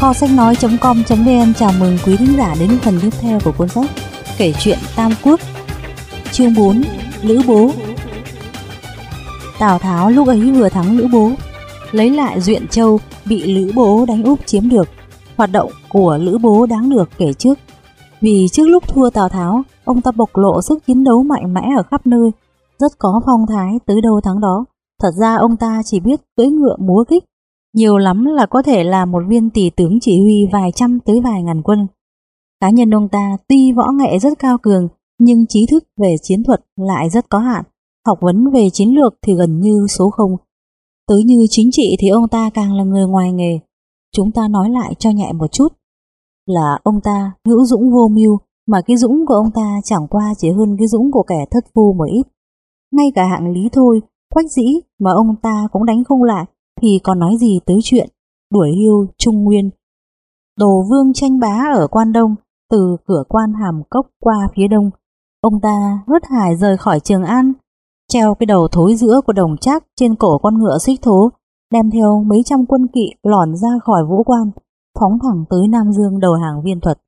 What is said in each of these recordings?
Kho sách nói.com.vn chào mừng quý thính giả đến phần tiếp theo của cuốn sách Kể chuyện Tam Quốc. Chương 4 Lữ Bố. Tào Tháo lúc ấy vừa thắng Lữ Bố, Lấy lại Duyện Châu, bị Lữ Bố đánh úp chiếm được. Hoạt động của Lữ Bố đáng được kể trước. Vì trước lúc thua Tào Tháo, Ông ta bộc lộ sức chiến đấu mạnh mẽ ở khắp nơi, Rất có phong thái tới đâu thắng đó. Thật ra ông ta chỉ biết cưỡi ngựa múa kích nhiều lắm là có thể là một viên tỷ tướng chỉ huy vài trăm tới vài ngàn quân. Cá nhân ông ta tuy võ nghệ rất cao cường, nhưng trí thức về chiến thuật lại rất có hạn, học vấn về chiến lược thì gần như số không. Tới như chính trị thì ông ta càng là người ngoài nghề. Chúng ta nói lại cho nhẹ một chút, là ông ta hữu dũng vô mưu, mà cái dũng của ông ta chẳng qua chỉ hơn cái dũng của kẻ thất phu một ít. Ngay cả hạng lý thôi, quách dĩ mà ông ta cũng đánh không lại, thì còn nói gì tới chuyện đuổi hưu Trung Nguyên. Đồ vương tranh bá ở quan đông, từ cửa quan hàm cốc qua phía đông, ông ta hớt hải rời khỏi Trường An, treo cái đầu thối giữa của đồng trác trên cổ con ngựa xích thố, đem theo mấy trăm quân kỵ lòn ra khỏi vũ quan, phóng thẳng tới Nam Dương đầu hàng viên thuật.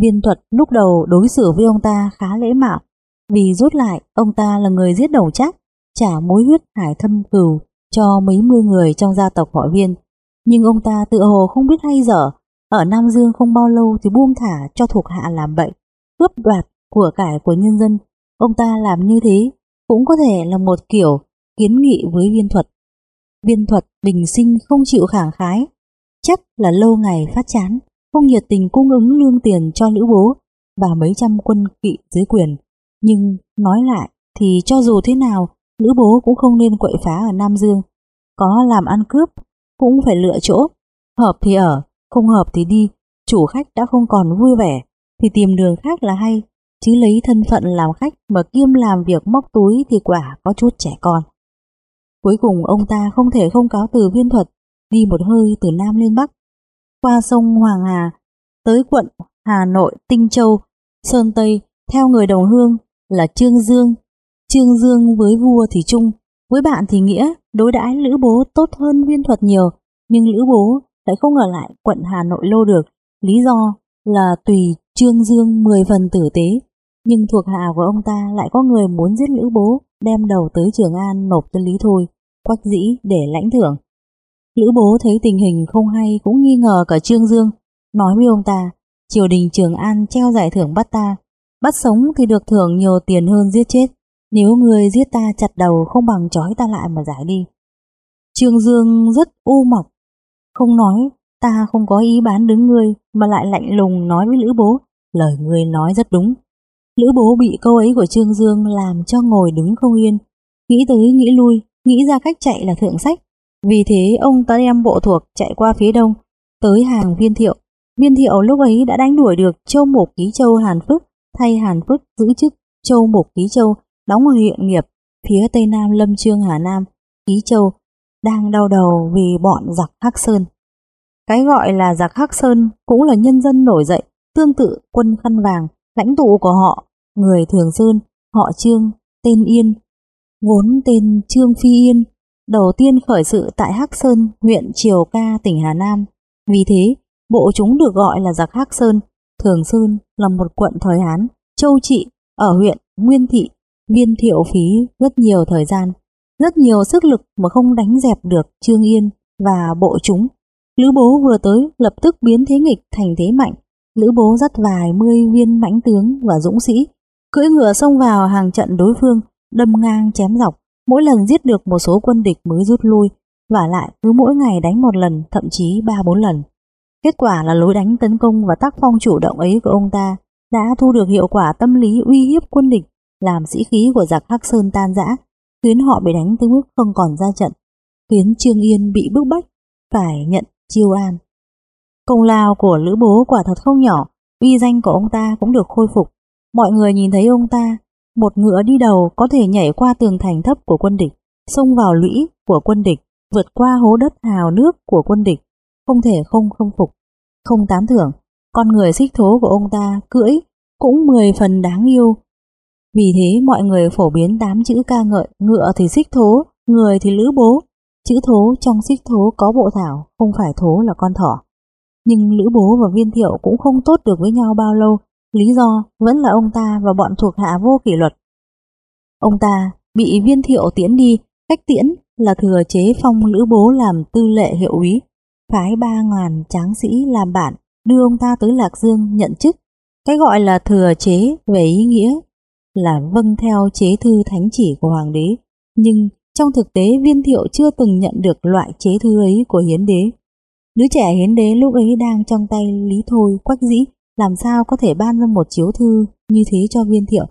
Viên thuật lúc đầu đối xử với ông ta khá lễ mạo, vì rút lại ông ta là người giết đồng trác, trả mối huyết hải thâm cừu cho mấy mươi người trong gia tộc họ viên. Nhưng ông ta tự hồ không biết hay dở, ở Nam Dương không bao lâu thì buông thả cho thuộc hạ làm bậy, cướp đoạt của cải của nhân dân. Ông ta làm như thế cũng có thể là một kiểu kiến nghị với viên thuật. Viên thuật bình sinh không chịu khẳng khái, chắc là lâu ngày phát chán, không nhiệt tình cung ứng lương tiền cho lữ bố và mấy trăm quân kỵ dưới quyền. Nhưng nói lại thì cho dù thế nào Lữ bố cũng không nên quậy phá ở Nam Dương. Có làm ăn cướp, cũng phải lựa chỗ. Hợp thì ở, không hợp thì đi. Chủ khách đã không còn vui vẻ, thì tìm đường khác là hay. Chứ lấy thân phận làm khách mà kiêm làm việc móc túi thì quả có chút trẻ con. Cuối cùng ông ta không thể không cáo từ viên thuật, đi một hơi từ Nam lên Bắc. Qua sông Hoàng Hà, tới quận Hà Nội, Tinh Châu, Sơn Tây, theo người đồng hương là Trương Dương, Trương Dương với vua thì chung, với bạn thì nghĩa, đối đãi Lữ Bố tốt hơn viên thuật nhiều, nhưng Lữ Bố lại không ở lại quận Hà Nội lâu được, lý do là tùy Trương Dương 10 phần tử tế, nhưng thuộc hạ của ông ta lại có người muốn giết Lữ Bố, đem đầu tới Trường An nộp cho Lý Thôi, quách dĩ để lãnh thưởng. Lữ Bố thấy tình hình không hay cũng nghi ngờ cả Trương Dương, nói với ông ta, triều đình Trường An treo giải thưởng bắt ta, bắt sống thì được thưởng nhiều tiền hơn giết chết. Nếu người giết ta chặt đầu không bằng trói ta lại mà giải đi. Trương Dương rất u mọc, không nói, ta không có ý bán đứng ngươi mà lại lạnh lùng nói với Lữ Bố, lời ngươi nói rất đúng. Lữ Bố bị câu ấy của Trương Dương làm cho ngồi đứng không yên, nghĩ tới nghĩ lui, nghĩ ra cách chạy là thượng sách. Vì thế ông ta đem bộ thuộc chạy qua phía đông, tới hàng viên thiệu. Viên thiệu lúc ấy đã đánh đuổi được châu Mục Ký Châu Hàn Phước, thay Hàn Phước giữ chức châu Mục Ký Châu đóng ở huyện nghiệp phía tây nam Lâm Trương Hà Nam, Ký Châu, đang đau đầu vì bọn giặc Hắc Sơn. Cái gọi là giặc Hắc Sơn cũng là nhân dân nổi dậy, tương tự quân khăn vàng, lãnh tụ của họ, người Thường Sơn, họ Trương, tên Yên, vốn tên Trương Phi Yên, đầu tiên khởi sự tại Hắc Sơn, huyện Triều Ca, tỉnh Hà Nam. Vì thế, bộ chúng được gọi là giặc Hắc Sơn. Thường Sơn là một quận thời Hán, châu trị ở huyện Nguyên Thị, Viên thiệu phí rất nhiều thời gian, rất nhiều sức lực mà không đánh dẹp được Trương Yên và bộ chúng. Lữ bố vừa tới lập tức biến thế nghịch thành thế mạnh. Lữ bố dắt vài mươi viên mãnh tướng và dũng sĩ, cưỡi ngựa xông vào hàng trận đối phương, đâm ngang chém dọc, mỗi lần giết được một số quân địch mới rút lui, và lại cứ mỗi ngày đánh một lần, thậm chí ba bốn lần. Kết quả là lối đánh tấn công và tác phong chủ động ấy của ông ta đã thu được hiệu quả tâm lý uy hiếp quân địch làm sĩ khí của giặc Hắc Sơn tan rã, khiến họ bị đánh tới mức không còn ra trận, khiến Trương Yên bị bức bách, phải nhận chiêu an. Công lao của Lữ Bố quả thật không nhỏ, uy danh của ông ta cũng được khôi phục. Mọi người nhìn thấy ông ta, một ngựa đi đầu có thể nhảy qua tường thành thấp của quân địch, xông vào lũy của quân địch, vượt qua hố đất hào nước của quân địch, không thể không khâm phục, không tán thưởng. Con người xích thố của ông ta cưỡi cũng mười phần đáng yêu, vì thế mọi người phổ biến tám chữ ca ngợi, ngựa thì xích thố, người thì lữ bố. Chữ thố trong xích thố có bộ thảo, không phải thố là con thỏ. Nhưng Lữ Bố và Viên Thiệu cũng không tốt được với nhau bao lâu, lý do vẫn là ông ta và bọn thuộc hạ vô kỷ luật. Ông ta bị Viên Thiệu tiễn đi, cách tiễn là thừa chế phong Lữ Bố làm tư lệ hiệu úy, phái ba ngàn tráng sĩ làm bạn đưa ông ta tới Lạc Dương nhận chức. Cái gọi là thừa chế về ý nghĩa là vâng theo chế thư thánh chỉ của hoàng đế, nhưng trong thực tế viên thiệu chưa từng nhận được loại chế thư ấy của hiến đế. Đứa trẻ hiến đế lúc ấy đang trong tay Lý Thôi quách dĩ, làm sao có thể ban ra một chiếu thư như thế cho viên thiệu.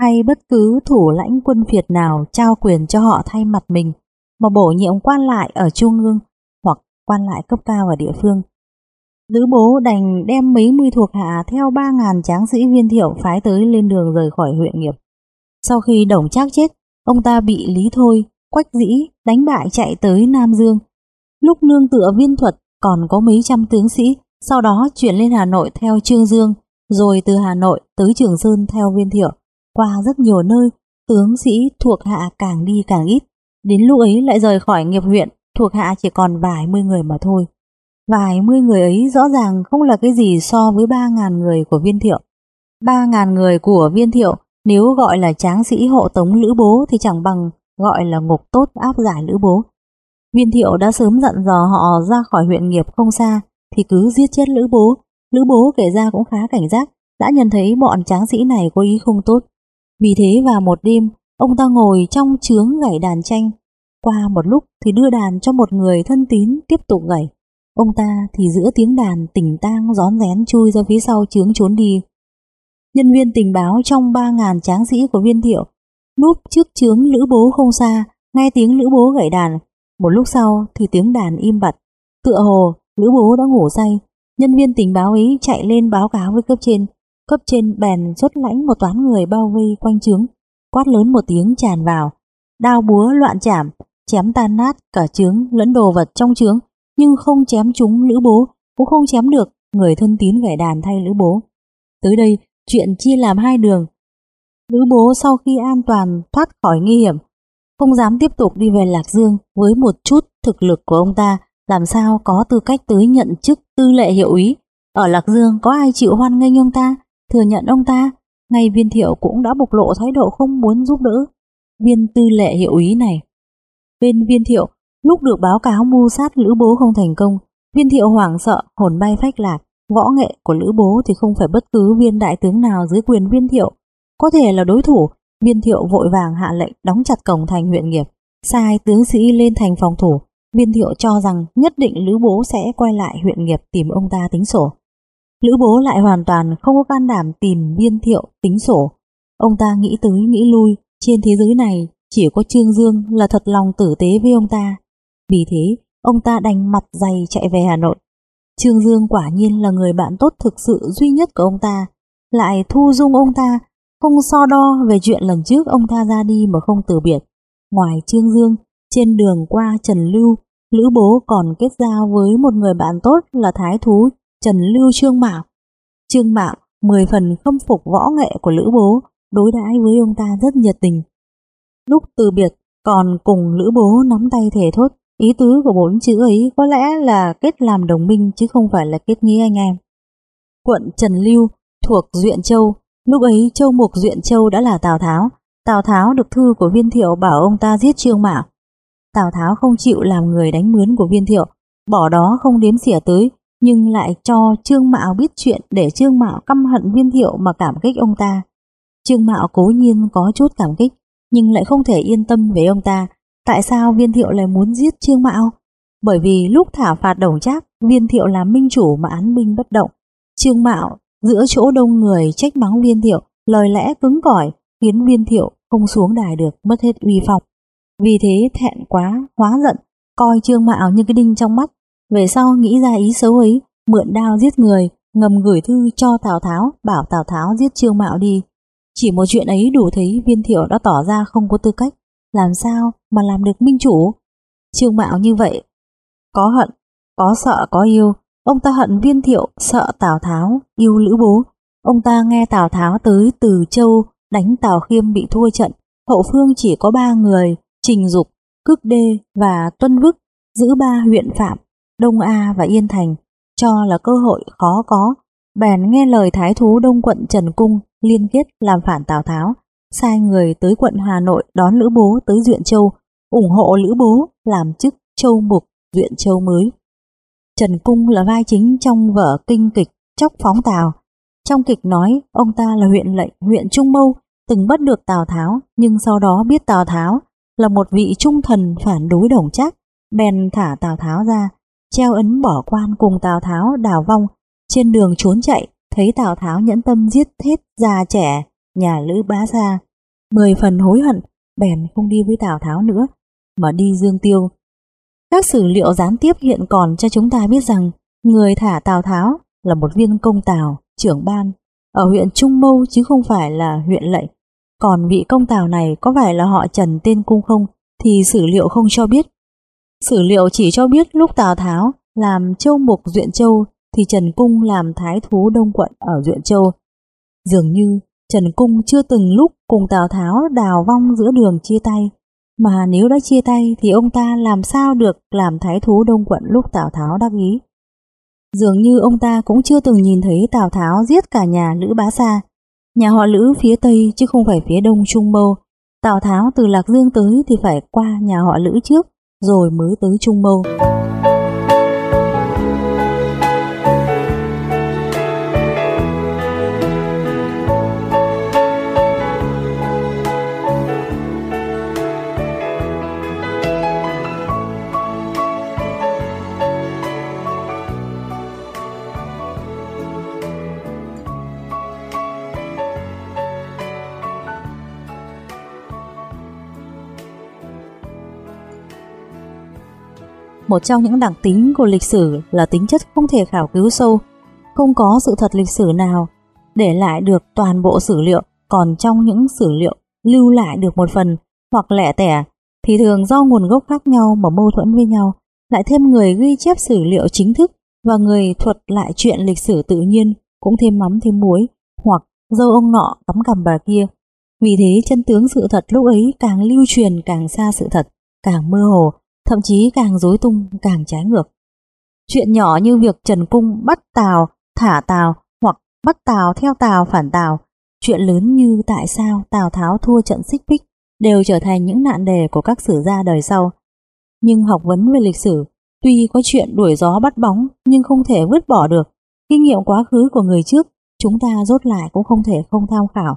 Hay bất cứ thủ lãnh quân Việt nào trao quyền cho họ thay mặt mình, mà bổ nhiệm quan lại ở trung ương hoặc quan lại cấp cao ở địa phương. Lữ bố đành đem mấy mươi thuộc hạ theo ba ngàn tráng sĩ viên thiệu phái tới lên đường rời khỏi huyện nghiệp. Sau khi đồng trác chết, ông ta bị Lý Thôi, Quách Dĩ đánh bại chạy tới Nam Dương. Lúc nương tựa viên thuật còn có mấy trăm tướng sĩ, sau đó chuyển lên Hà Nội theo Trương Dương, rồi từ Hà Nội tới Trường Sơn theo viên thiệu. Qua rất nhiều nơi, tướng sĩ thuộc hạ càng đi càng ít. Đến lúc ấy lại rời khỏi nghiệp huyện, thuộc hạ chỉ còn vài mươi người mà thôi. Vài mươi người ấy rõ ràng không là cái gì so với ba ngàn người của viên thiệu. Ba ngàn người của viên thiệu nếu gọi là tráng sĩ hộ tống lữ bố thì chẳng bằng gọi là ngục tốt áp giải lữ bố. Viên thiệu đã sớm dặn dò họ ra khỏi huyện nghiệp không xa thì cứ giết chết lữ bố. Lữ bố kể ra cũng khá cảnh giác, đã nhận thấy bọn tráng sĩ này có ý không tốt. Vì thế vào một đêm, ông ta ngồi trong trướng gảy đàn tranh. Qua một lúc thì đưa đàn cho một người thân tín tiếp tục gảy. Ông ta thì giữa tiếng đàn tỉnh tang rón rén chui ra phía sau trướng trốn đi. Nhân viên tình báo trong 3.000 tráng sĩ của viên thiệu núp trước trướng lữ bố không xa, nghe tiếng lữ bố gảy đàn. Một lúc sau thì tiếng đàn im bặt. Tựa hồ, lữ bố đã ngủ say. Nhân viên tình báo ấy chạy lên báo cáo với cấp trên. Cấp trên bèn xuất lãnh một toán người bao vây quanh trướng. Quát lớn một tiếng tràn vào. Đao búa loạn chạm, chém tan nát cả trướng lẫn đồ vật trong trướng nhưng không chém chúng Lữ Bố, cũng không chém được người thân tín gảy đàn thay Lữ Bố. Tới đây, chuyện chia làm hai đường. Lữ Bố sau khi an toàn thoát khỏi nguy hiểm, không dám tiếp tục đi về Lạc Dương với một chút thực lực của ông ta, làm sao có tư cách tới nhận chức tư lệ hiệu úy. Ở Lạc Dương có ai chịu hoan nghênh ông ta, thừa nhận ông ta, ngay viên thiệu cũng đã bộc lộ thái độ không muốn giúp đỡ viên tư lệ hiệu úy này. Bên viên thiệu Lúc được báo cáo mưu sát Lữ Bố không thành công, viên thiệu hoảng sợ, hồn bay phách lạc. Võ nghệ của Lữ Bố thì không phải bất cứ viên đại tướng nào dưới quyền viên thiệu. Có thể là đối thủ, viên thiệu vội vàng hạ lệnh đóng chặt cổng thành huyện nghiệp. Sai tướng sĩ lên thành phòng thủ, viên thiệu cho rằng nhất định Lữ Bố sẽ quay lại huyện nghiệp tìm ông ta tính sổ. Lữ Bố lại hoàn toàn không có can đảm tìm viên thiệu tính sổ. Ông ta nghĩ tới nghĩ lui, trên thế giới này chỉ có Trương Dương là thật lòng tử tế với ông ta. Vì thế, ông ta đành mặt dày chạy về Hà Nội. Trương Dương quả nhiên là người bạn tốt thực sự duy nhất của ông ta, lại thu dung ông ta, không so đo về chuyện lần trước ông ta ra đi mà không từ biệt. Ngoài Trương Dương, trên đường qua Trần Lưu, Lữ Bố còn kết giao với một người bạn tốt là Thái Thú Trần Lưu Trương Mạo. Trương Mạo mười phần khâm phục võ nghệ của Lữ Bố, đối đãi với ông ta rất nhiệt tình. Lúc từ biệt, còn cùng Lữ Bố nắm tay thể thốt Ý tứ của bốn chữ ấy có lẽ là kết làm đồng minh chứ không phải là kết nghĩa anh em. Quận Trần Lưu thuộc Duyện Châu, lúc ấy Châu Mục Duyện Châu đã là Tào Tháo. Tào Tháo được thư của viên thiệu bảo ông ta giết Trương Mạo. Tào Tháo không chịu làm người đánh mướn của viên thiệu, bỏ đó không đếm xỉa tới, nhưng lại cho Trương Mạo biết chuyện để Trương Mạo căm hận viên thiệu mà cảm kích ông ta. Trương Mạo cố nhiên có chút cảm kích, nhưng lại không thể yên tâm về ông ta, Tại sao viên thiệu lại muốn giết Trương Mạo? Bởi vì lúc thả phạt đồng trác, viên thiệu là minh chủ mà án binh bất động. Trương Mạo giữa chỗ đông người trách mắng viên thiệu, lời lẽ cứng cỏi khiến viên thiệu không xuống đài được, mất hết uy phong. Vì thế thẹn quá, hóa giận, coi Trương Mạo như cái đinh trong mắt. Về sau nghĩ ra ý xấu ấy, mượn đao giết người, ngầm gửi thư cho Tào Tháo, bảo Tào Tháo giết Trương Mạo đi. Chỉ một chuyện ấy đủ thấy viên thiệu đã tỏ ra không có tư cách làm sao mà làm được minh chủ? Trương Mạo như vậy, có hận, có sợ, có yêu. Ông ta hận viên thiệu, sợ Tào Tháo, yêu Lữ Bố. Ông ta nghe Tào Tháo tới từ châu đánh Tào Khiêm bị thua trận. Hậu phương chỉ có ba người, Trình Dục, Cước Đê và Tuân Vức giữ ba huyện Phạm, Đông A và Yên Thành. cho là cơ hội khó có, bèn nghe lời thái thú đông quận Trần Cung liên kết làm phản Tào Tháo, sai người tới quận Hà Nội đón Lữ Bố tới Duyện Châu, ủng hộ Lữ Bố làm chức Châu Mục Duyện Châu mới. Trần Cung là vai chính trong vở kinh kịch Chóc Phóng Tào. Trong kịch nói ông ta là huyện lệnh huyện Trung Mâu, từng bắt được Tào Tháo, nhưng sau đó biết Tào Tháo là một vị trung thần phản đối đồng chắc, bèn thả Tào Tháo ra, treo ấn bỏ quan cùng Tào Tháo đào vong, trên đường trốn chạy, thấy Tào Tháo nhẫn tâm giết hết già trẻ, nhà Lữ Bá Sa. Mười phần hối hận, bèn không đi với Tào Tháo nữa, mà đi Dương Tiêu. Các sử liệu gián tiếp hiện còn cho chúng ta biết rằng người thả Tào Tháo là một viên công Tào, trưởng ban, ở huyện Trung Mâu chứ không phải là huyện lệnh. Còn vị công Tào này có phải là họ Trần tên cung không thì sử liệu không cho biết. Sử liệu chỉ cho biết lúc Tào Tháo làm châu mục Duyện Châu thì Trần Cung làm thái thú đông quận ở Duyện Châu. Dường như Trần Cung chưa từng lúc cùng Tào Tháo đào vong giữa đường chia tay, mà nếu đã chia tay thì ông ta làm sao được làm thái thú đông quận lúc Tào Tháo đắc ý. Dường như ông ta cũng chưa từng nhìn thấy Tào Tháo giết cả nhà Lữ Bá Sa, nhà họ Lữ phía Tây chứ không phải phía Đông Trung Mâu. Tào Tháo từ Lạc Dương tới thì phải qua nhà họ Lữ trước, rồi mới tới Trung Mâu. Một trong những đặc tính của lịch sử là tính chất không thể khảo cứu sâu, không có sự thật lịch sử nào để lại được toàn bộ sử liệu, còn trong những sử liệu lưu lại được một phần hoặc lẻ tẻ thì thường do nguồn gốc khác nhau mà mâu thuẫn với nhau, lại thêm người ghi chép sử liệu chính thức và người thuật lại chuyện lịch sử tự nhiên cũng thêm mắm thêm muối, hoặc dâu ông nọ cắm cầm bà kia. Vì thế chân tướng sự thật lúc ấy càng lưu truyền càng xa sự thật, càng mơ hồ, thậm chí càng rối tung càng trái ngược. Chuyện nhỏ như việc Trần Cung bắt Tào, thả Tào hoặc bắt Tào theo Tào phản Tào, chuyện lớn như tại sao Tào Tháo thua trận xích bích đều trở thành những nạn đề của các sử gia đời sau. Nhưng học vấn về lịch sử, tuy có chuyện đuổi gió bắt bóng nhưng không thể vứt bỏ được, kinh nghiệm quá khứ của người trước chúng ta rốt lại cũng không thể không tham khảo,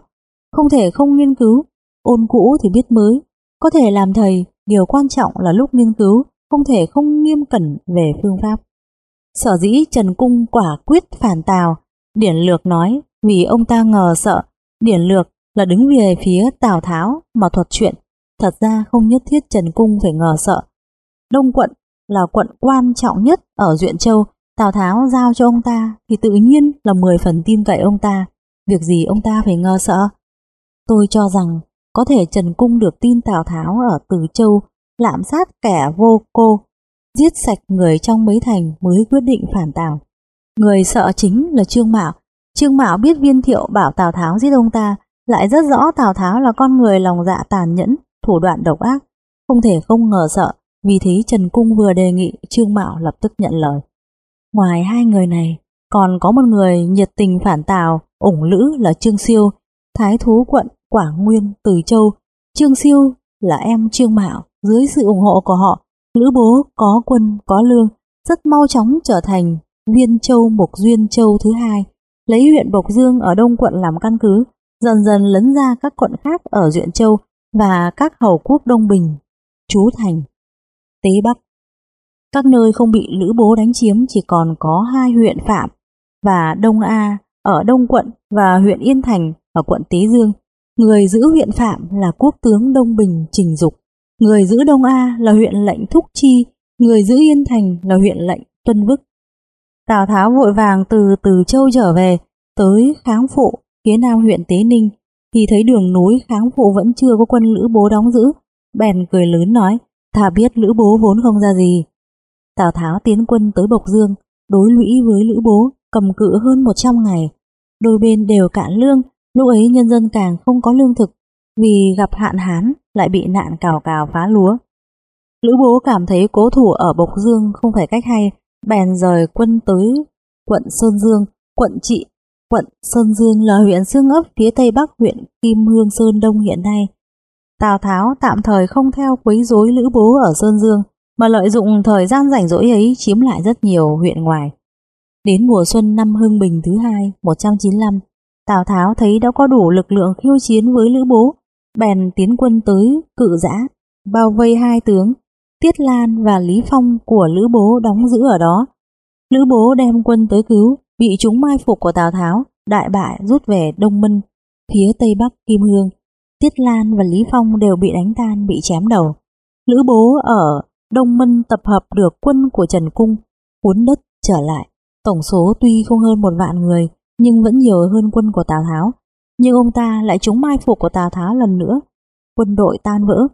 không thể không nghiên cứu, ôn cũ thì biết mới, có thể làm thầy Điều quan trọng là lúc nghiên cứu không thể không nghiêm cẩn về phương pháp. Sở dĩ Trần Cung quả quyết phản Tào, Điển Lược nói vì ông ta ngờ sợ, Điển Lược là đứng về phía Tào Tháo mà thuật chuyện, thật ra không nhất thiết Trần Cung phải ngờ sợ. Đông quận là quận quan trọng nhất ở Duyện Châu, Tào Tháo giao cho ông ta thì tự nhiên là 10 phần tin cậy ông ta, việc gì ông ta phải ngờ sợ. Tôi cho rằng có thể Trần Cung được tin Tào Tháo ở Từ Châu lạm sát kẻ vô cô, giết sạch người trong mấy thành mới quyết định phản Tào. Người sợ chính là Trương Mạo. Trương Mạo biết viên thiệu bảo Tào Tháo giết ông ta, lại rất rõ Tào Tháo là con người lòng dạ tàn nhẫn, thủ đoạn độc ác, không thể không ngờ sợ, vì thế Trần Cung vừa đề nghị Trương Mạo lập tức nhận lời. Ngoài hai người này, còn có một người nhiệt tình phản Tào, ủng lữ là Trương Siêu, Thái Thú quận Quảng Nguyên, Từ Châu. Trương Siêu là em Trương Mạo, dưới sự ủng hộ của họ, Lữ Bố có quân, có lương, rất mau chóng trở thành Viên Châu Mục Duyên Châu thứ hai, lấy huyện Bộc Dương ở Đông quận làm căn cứ, dần dần lấn ra các quận khác ở Duyện Châu và các hầu quốc Đông Bình, Chú Thành, Tế Bắc. Các nơi không bị Lữ Bố đánh chiếm chỉ còn có hai huyện Phạm và Đông A ở Đông quận và huyện Yên Thành ở quận Tế Dương. Người giữ huyện Phạm là quốc tướng Đông Bình Trình Dục, người giữ Đông A là huyện lệnh Thúc Chi, người giữ Yên Thành là huyện lệnh Tuân Bức. Tào Tháo vội vàng từ Từ Châu trở về, tới Kháng Phụ, phía nam huyện Tế Ninh, thì thấy đường núi Kháng Phụ vẫn chưa có quân Lữ Bố đóng giữ, bèn cười lớn nói, thà biết Lữ Bố vốn không ra gì. Tào Tháo tiến quân tới Bộc Dương, đối lũy với Lữ Bố, cầm cự hơn 100 ngày. Đôi bên đều cạn lương, Lúc ấy nhân dân càng không có lương thực, vì gặp hạn hán lại bị nạn cào cào phá lúa. Lữ bố cảm thấy cố thủ ở Bộc Dương không phải cách hay, bèn rời quân tới quận Sơn Dương, quận Trị. Quận Sơn Dương là huyện xương ấp phía tây bắc huyện Kim Hương Sơn Đông hiện nay. Tào Tháo tạm thời không theo quấy rối Lữ Bố ở Sơn Dương, mà lợi dụng thời gian rảnh rỗi ấy chiếm lại rất nhiều huyện ngoài. Đến mùa xuân năm Hưng Bình thứ hai, 195, Tào Tháo thấy đã có đủ lực lượng khiêu chiến với Lữ Bố, bèn tiến quân tới cự giã, bao vây hai tướng, Tiết Lan và Lý Phong của Lữ Bố đóng giữ ở đó. Lữ Bố đem quân tới cứu, bị chúng mai phục của Tào Tháo, đại bại rút về Đông Minh, phía tây bắc Kim Hương. Tiết Lan và Lý Phong đều bị đánh tan, bị chém đầu. Lữ Bố ở Đông Minh tập hợp được quân của Trần Cung, cuốn đất trở lại. Tổng số tuy không hơn một vạn người, nhưng vẫn nhiều hơn quân của Tào Tháo. Nhưng ông ta lại trúng mai phục của Tào Tháo lần nữa. Quân đội tan vỡ.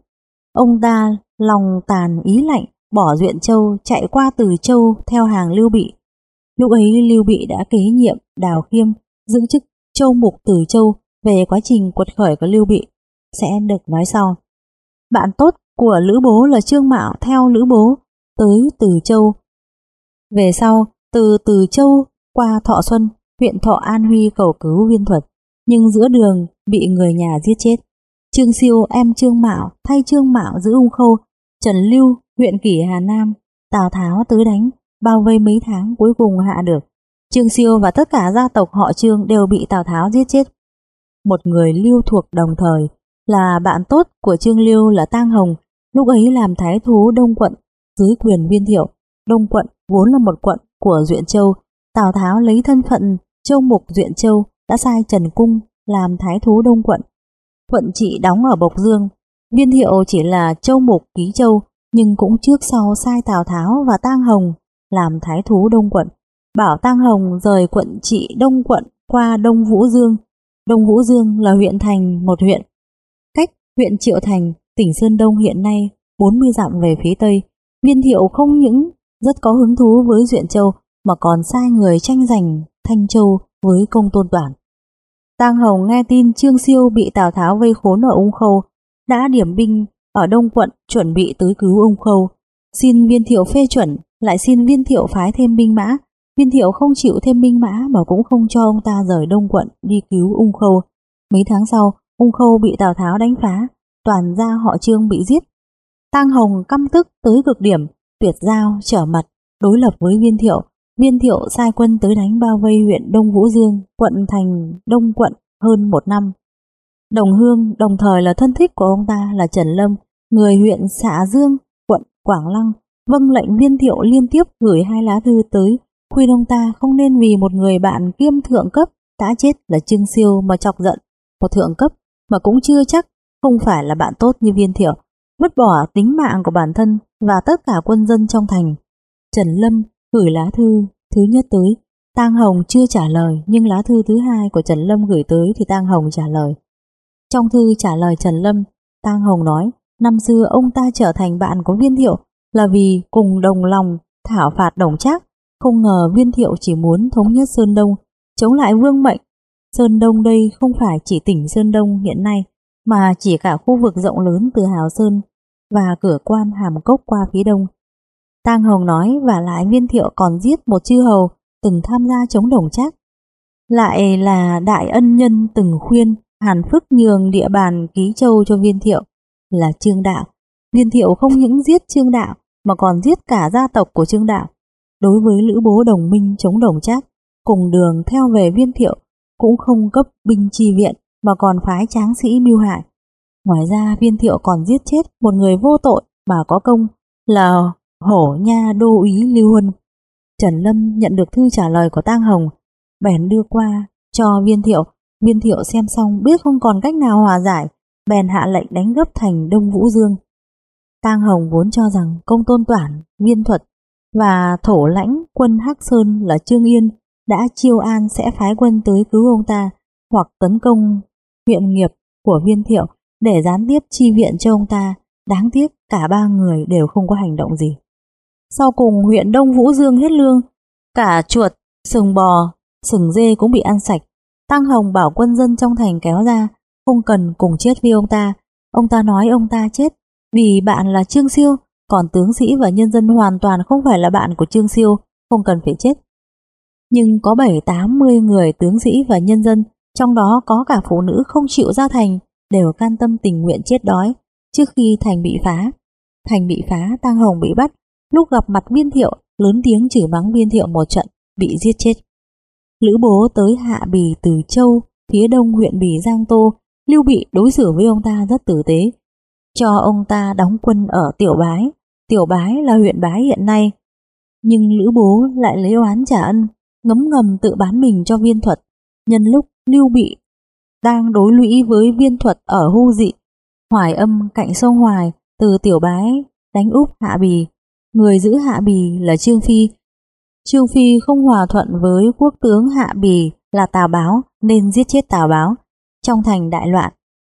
Ông ta lòng tàn ý lạnh, bỏ Duyện Châu chạy qua Từ Châu theo hàng Lưu Bị. Lúc ấy Lưu Bị đã kế nhiệm Đào Khiêm giữ chức Châu Mục Từ Châu về quá trình quật khởi của Lưu Bị sẽ được nói sau. Bạn tốt của Lữ Bố là Trương Mạo theo Lữ Bố tới Từ Châu. Về sau, từ Từ Châu qua Thọ Xuân, huyện Thọ An Huy cầu cứu viên thuật, nhưng giữa đường bị người nhà giết chết. Trương Siêu em Trương Mạo thay Trương Mạo giữ ung khâu, Trần Lưu, huyện Kỷ Hà Nam, Tào Tháo tứ đánh, bao vây mấy tháng cuối cùng hạ được. Trương Siêu và tất cả gia tộc họ Trương đều bị Tào Tháo giết chết. Một người lưu thuộc đồng thời là bạn tốt của Trương Lưu là Tang Hồng, lúc ấy làm thái thú Đông quận dưới quyền viên thiệu. Đông quận vốn là một quận của Duyện Châu, Tào Tháo lấy thân phận Châu Mục Duyện Châu đã sai Trần Cung làm thái thú Đông quận. Quận trị đóng ở Bộc Dương, viên thiệu chỉ là Châu Mục Ký Châu, nhưng cũng trước sau sai Tào Tháo và Tang Hồng làm thái thú Đông quận. Bảo Tang Hồng rời quận trị Đông quận qua Đông Vũ Dương. Đông Vũ Dương là huyện thành một huyện. Cách huyện Triệu Thành, tỉnh Sơn Đông hiện nay 40 dặm về phía Tây. Viên thiệu không những rất có hứng thú với Duyện Châu mà còn sai người tranh giành Thanh Châu với công tôn toàn. Tang Hồng nghe tin Trương Siêu bị Tào Tháo vây khốn ở Ung Khâu, đã điểm binh ở Đông quận chuẩn bị tới cứu Ung Khâu, xin viên thiệu phê chuẩn, lại xin viên thiệu phái thêm binh mã. Viên thiệu không chịu thêm binh mã mà cũng không cho ông ta rời Đông quận đi cứu Ung Khâu. Mấy tháng sau, Ung Khâu bị Tào Tháo đánh phá, toàn gia họ Trương bị giết. Tang Hồng căm tức tới cực điểm, tuyệt giao, trở mặt, đối lập với viên thiệu. Viên thiệu sai quân tới đánh bao vây huyện Đông Vũ Dương, quận thành Đông quận hơn một năm. Đồng Hương đồng thời là thân thích của ông ta là Trần Lâm, người huyện Xạ Dương, quận Quảng Lăng, vâng lệnh viên thiệu liên tiếp gửi hai lá thư tới, khuyên ông ta không nên vì một người bạn kiêm thượng cấp đã chết là Trương Siêu mà chọc giận một thượng cấp mà cũng chưa chắc không phải là bạn tốt như viên thiệu, vứt bỏ tính mạng của bản thân và tất cả quân dân trong thành. Trần Lâm gửi lá thư thứ nhất tới, Tang Hồng chưa trả lời nhưng lá thư thứ hai của Trần Lâm gửi tới thì Tang Hồng trả lời. Trong thư trả lời Trần Lâm, Tang Hồng nói năm xưa ông ta trở thành bạn của viên thiệu là vì cùng đồng lòng thảo phạt đồng trác, không ngờ viên thiệu chỉ muốn thống nhất Sơn Đông, chống lại vương mệnh. Sơn Đông đây không phải chỉ tỉnh Sơn Đông hiện nay, mà chỉ cả khu vực rộng lớn từ Hào Sơn và cửa quan hàm cốc qua phía đông. Tang Hồng nói và lại viên thiệu còn giết một chư hầu từng tham gia chống đồng trác. Lại là đại ân nhân từng khuyên Hàn Phức nhường địa bàn ký châu cho viên thiệu là trương đạo. Viên thiệu không những giết trương đạo mà còn giết cả gia tộc của trương đạo. Đối với lữ bố đồng minh chống đồng trác, cùng đường theo về viên thiệu cũng không cấp binh chi viện mà còn phái tráng sĩ mưu hại. Ngoài ra viên thiệu còn giết chết một người vô tội mà có công là hổ nha đô úy Lưu Huân. Trần Lâm nhận được thư trả lời của Tang Hồng, bèn đưa qua cho viên thiệu. Viên thiệu xem xong biết không còn cách nào hòa giải, bèn hạ lệnh đánh gấp thành Đông Vũ Dương. Tang Hồng vốn cho rằng công tôn toản, viên thuật và thổ lãnh quân Hắc Sơn là Trương Yên đã chiêu an sẽ phái quân tới cứu ông ta hoặc tấn công huyện nghiệp của viên thiệu để gián tiếp chi viện cho ông ta. Đáng tiếc cả ba người đều không có hành động gì. Sau cùng huyện Đông Vũ Dương hết lương, cả chuột, sừng bò, sừng dê cũng bị ăn sạch. Tăng Hồng bảo quân dân trong thành kéo ra, không cần cùng chết vì ông ta. Ông ta nói ông ta chết vì bạn là Trương Siêu, còn tướng sĩ và nhân dân hoàn toàn không phải là bạn của Trương Siêu. không cần phải chết. Nhưng có 7-80 người tướng sĩ và nhân dân, trong đó có cả phụ nữ không chịu ra thành, đều can tâm tình nguyện chết đói trước khi thành bị phá. Thành bị phá, Tăng Hồng bị bắt, lúc gặp mặt viên thiệu, lớn tiếng chửi mắng viên thiệu một trận, bị giết chết. Lữ bố tới Hạ Bì từ Châu, phía đông huyện Bì Giang Tô, Lưu Bị đối xử với ông ta rất tử tế, cho ông ta đóng quân ở Tiểu Bái. Tiểu Bái là huyện Bái hiện nay, nhưng Lữ bố lại lấy oán trả ân, ngấm ngầm tự bán mình cho viên thuật, nhân lúc Lưu Bị đang đối lũy với viên thuật ở hưu dị, hoài âm cạnh sông Hoài, từ Tiểu Bái đánh úp Hạ Bì. Người giữ Hạ Bì là Trương Phi. Trương Phi không hòa thuận với quốc tướng Hạ Bì là Tào Báo nên giết chết Tào Báo. Trong thành đại loạn,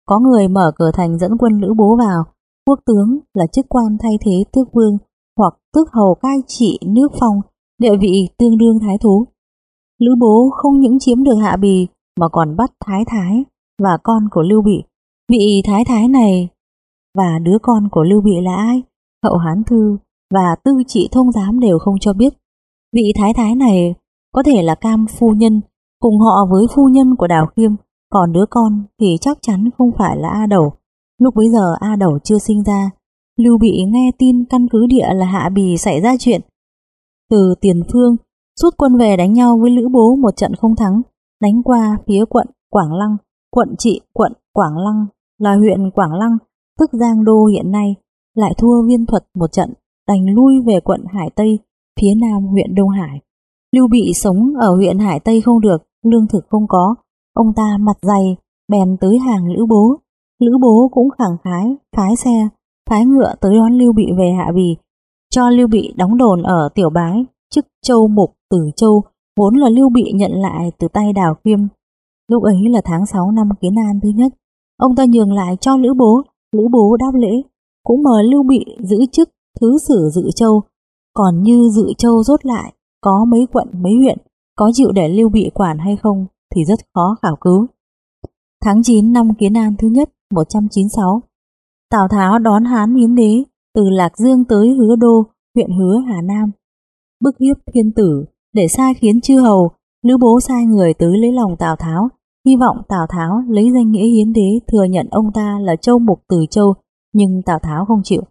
có người mở cửa thành dẫn quân lữ bố vào. Quốc tướng là chức quan thay thế tước vương hoặc tước hầu cai trị nước phong, địa vị tương đương thái thú. Lữ bố không những chiếm được Hạ Bì mà còn bắt Thái Thái và con của Lưu Bị. Vị Thái Thái này và đứa con của Lưu Bị là ai? Hậu Hán Thư và Tư Trị Thông Giám đều không cho biết. Vị Thái Thái này có thể là Cam Phu Nhân cùng họ với phu nhân của Đào Khiêm, còn đứa con thì chắc chắn không phải là A Đầu. Lúc bấy giờ A Đầu chưa sinh ra, Lưu Bị nghe tin căn cứ địa là Hạ Bì xảy ra chuyện. Từ tiền phương, rút quân về đánh nhau với Lữ Bố một trận không thắng, đánh qua phía quận Quảng Lăng, quận trị quận Quảng Lăng là huyện Quảng Lăng, tức Giang Đô hiện nay, lại thua viên thuật một trận, đành lui về quận Hải Tây, phía nam huyện Đông Hải. Lưu Bị sống ở huyện Hải Tây không được, lương thực không có, ông ta mặt dày, bèn tới hàng Lữ Bố. Lữ Bố cũng khẳng khái, phái xe, phái ngựa tới đón Lưu Bị về Hạ Bì, cho Lưu Bị đóng đồn ở Tiểu Bái, chức Châu Mục Tử Châu, vốn là Lưu Bị nhận lại từ tay Đào Khiêm. Lúc ấy là tháng 6 năm Kiến An thứ nhất, ông ta nhường lại cho Lữ Bố, Lữ Bố đáp lễ, cũng mời Lưu Bị giữ chức Thứ sử Dự Châu, còn như Dự Châu rốt lại, có mấy quận mấy huyện, có chịu để Lưu Bị quản hay không thì rất khó khảo cứu. Tháng 9 năm Kiến An thứ nhất 196, Tào Tháo đón Hán Hiến Đế từ Lạc Dương tới Hứa Đô, huyện Hứa Hà Nam. Bức hiếp thiên tử để sai khiến chư hầu, Lữ Bố sai người tới lấy lòng Tào Tháo, hy vọng Tào Tháo lấy danh nghĩa Hiến Đế thừa nhận ông ta là Châu Mục Từ Châu, nhưng Tào Tháo không chịu.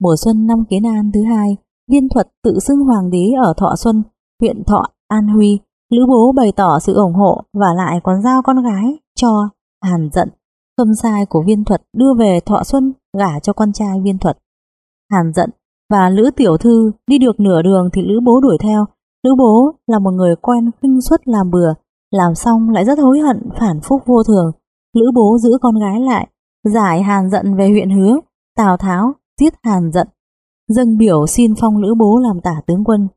Mùa xuân năm Kiến An thứ hai, Viên Thuật tự xưng hoàng đế ở Thọ Xuân, huyện Thọ, An Huy, Lữ Bố bày tỏ sự ủng hộ và lại còn giao con gái cho Hàn Dận, khâm sai của Viên Thuật đưa về Thọ Xuân gả cho con trai Viên Thuật. Hàn Dận và Lữ Tiểu Thư đi được nửa đường thì Lữ Bố đuổi theo. Lữ Bố là một người quen khinh suất làm bừa, làm xong lại rất hối hận phản phúc vô thường. Lữ Bố giữ con gái lại, giải Hàn Dận về huyện Hứa, Tào Tháo giết Hàn giận dâng biểu xin phong Lữ Bố làm tả tướng quân.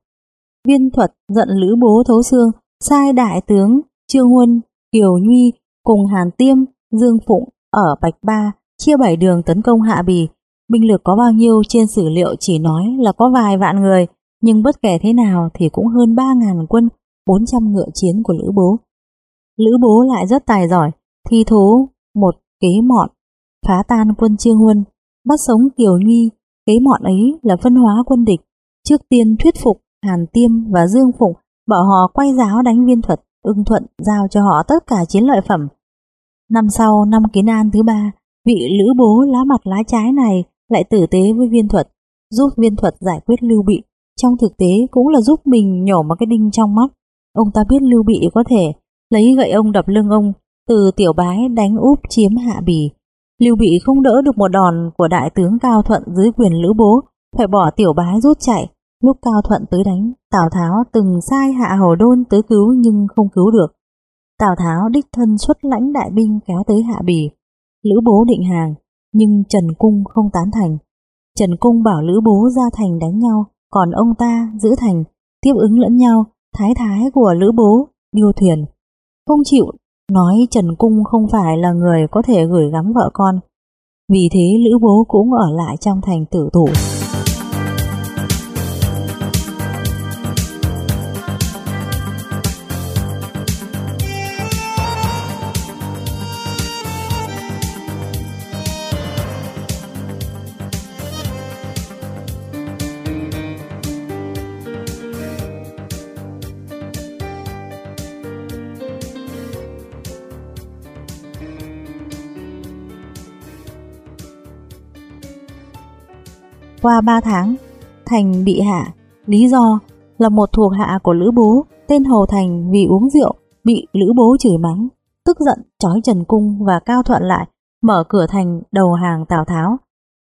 Viên thuật giận Lữ Bố thấu xương, sai đại tướng Trương Huân, Kiều Nhuy cùng Hàn Tiêm, Dương Phụng ở Bạch Ba chia bảy đường tấn công Hạ Bì. Binh lực có bao nhiêu trên sử liệu chỉ nói là có vài vạn người, nhưng bất kể thế nào thì cũng hơn 3.000 quân, 400 ngựa chiến của Lữ Bố. Lữ Bố lại rất tài giỏi, thi thố một kế mọn, phá tan quân Trương Huân, bắt sống Kiều nhi kế mọn ấy là phân hóa quân địch, trước tiên thuyết phục Hàn Tiêm và Dương Phụng bảo họ quay giáo đánh viên thuật, ưng thuận giao cho họ tất cả chiến lợi phẩm. Năm sau, năm kiến an thứ ba, vị lữ bố lá mặt lá trái này lại tử tế với viên thuật, giúp viên thuật giải quyết lưu bị. Trong thực tế cũng là giúp mình nhổ một cái đinh trong mắt. Ông ta biết lưu bị có thể lấy gậy ông đập lưng ông, từ tiểu bái đánh úp chiếm hạ bì. Lưu bị không đỡ được một đòn của đại tướng Cao Thuận dưới quyền lữ bố, phải bỏ tiểu bái rút chạy. Lúc Cao Thuận tới đánh, Tào Tháo từng sai hạ hầu đôn tới cứu nhưng không cứu được. Tào Tháo đích thân xuất lãnh đại binh kéo tới hạ bì. Lữ bố định hàng, nhưng Trần Cung không tán thành. Trần Cung bảo Lữ bố ra thành đánh nhau, còn ông ta giữ thành, tiếp ứng lẫn nhau, thái thái của Lữ bố, điêu thuyền. Không chịu, nói Trần Cung không phải là người có thể gửi gắm vợ con. Vì thế Lữ bố cũng ở lại trong thành tử thủ. Qua 3 tháng, Thành bị hạ. Lý do là một thuộc hạ của Lữ Bố tên hồ Thành vì uống rượu bị Lữ Bố chửi mắng, tức giận trói Trần Cung và Cao Thuận lại, mở cửa thành đầu hàng Tào Tháo.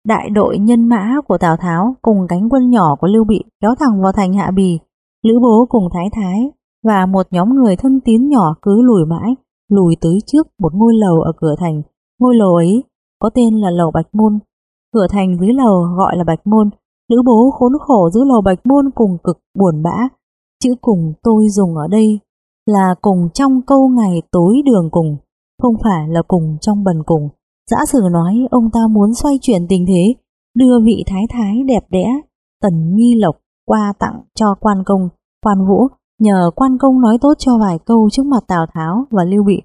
Đại đội nhân mã của Tào Tháo cùng cánh quân nhỏ của Lưu Bị kéo thẳng vào thành Hạ Bì, Lữ Bố cùng Thái Thái và một nhóm người thân tín nhỏ cứ lùi mãi, lùi tới trước một ngôi lầu ở cửa thành. Ngôi lầu ấy có tên là lầu Bạch Môn. Cửa thành dưới lầu gọi là Bạch Môn. Lữ bố khốn khổ giữ lầu Bạch Môn cùng cực buồn bã. Chữ cùng tôi dùng ở đây là cùng trong câu ngày tối đường cùng, không phải là cùng trong bần cùng. Giả sử nói ông ta muốn xoay chuyển tình thế, đưa vị thái thái đẹp đẽ, tần nghi lộc qua tặng cho quan công, quan vũ, nhờ quan công nói tốt cho vài câu trước mặt Tào Tháo và Lưu Bị.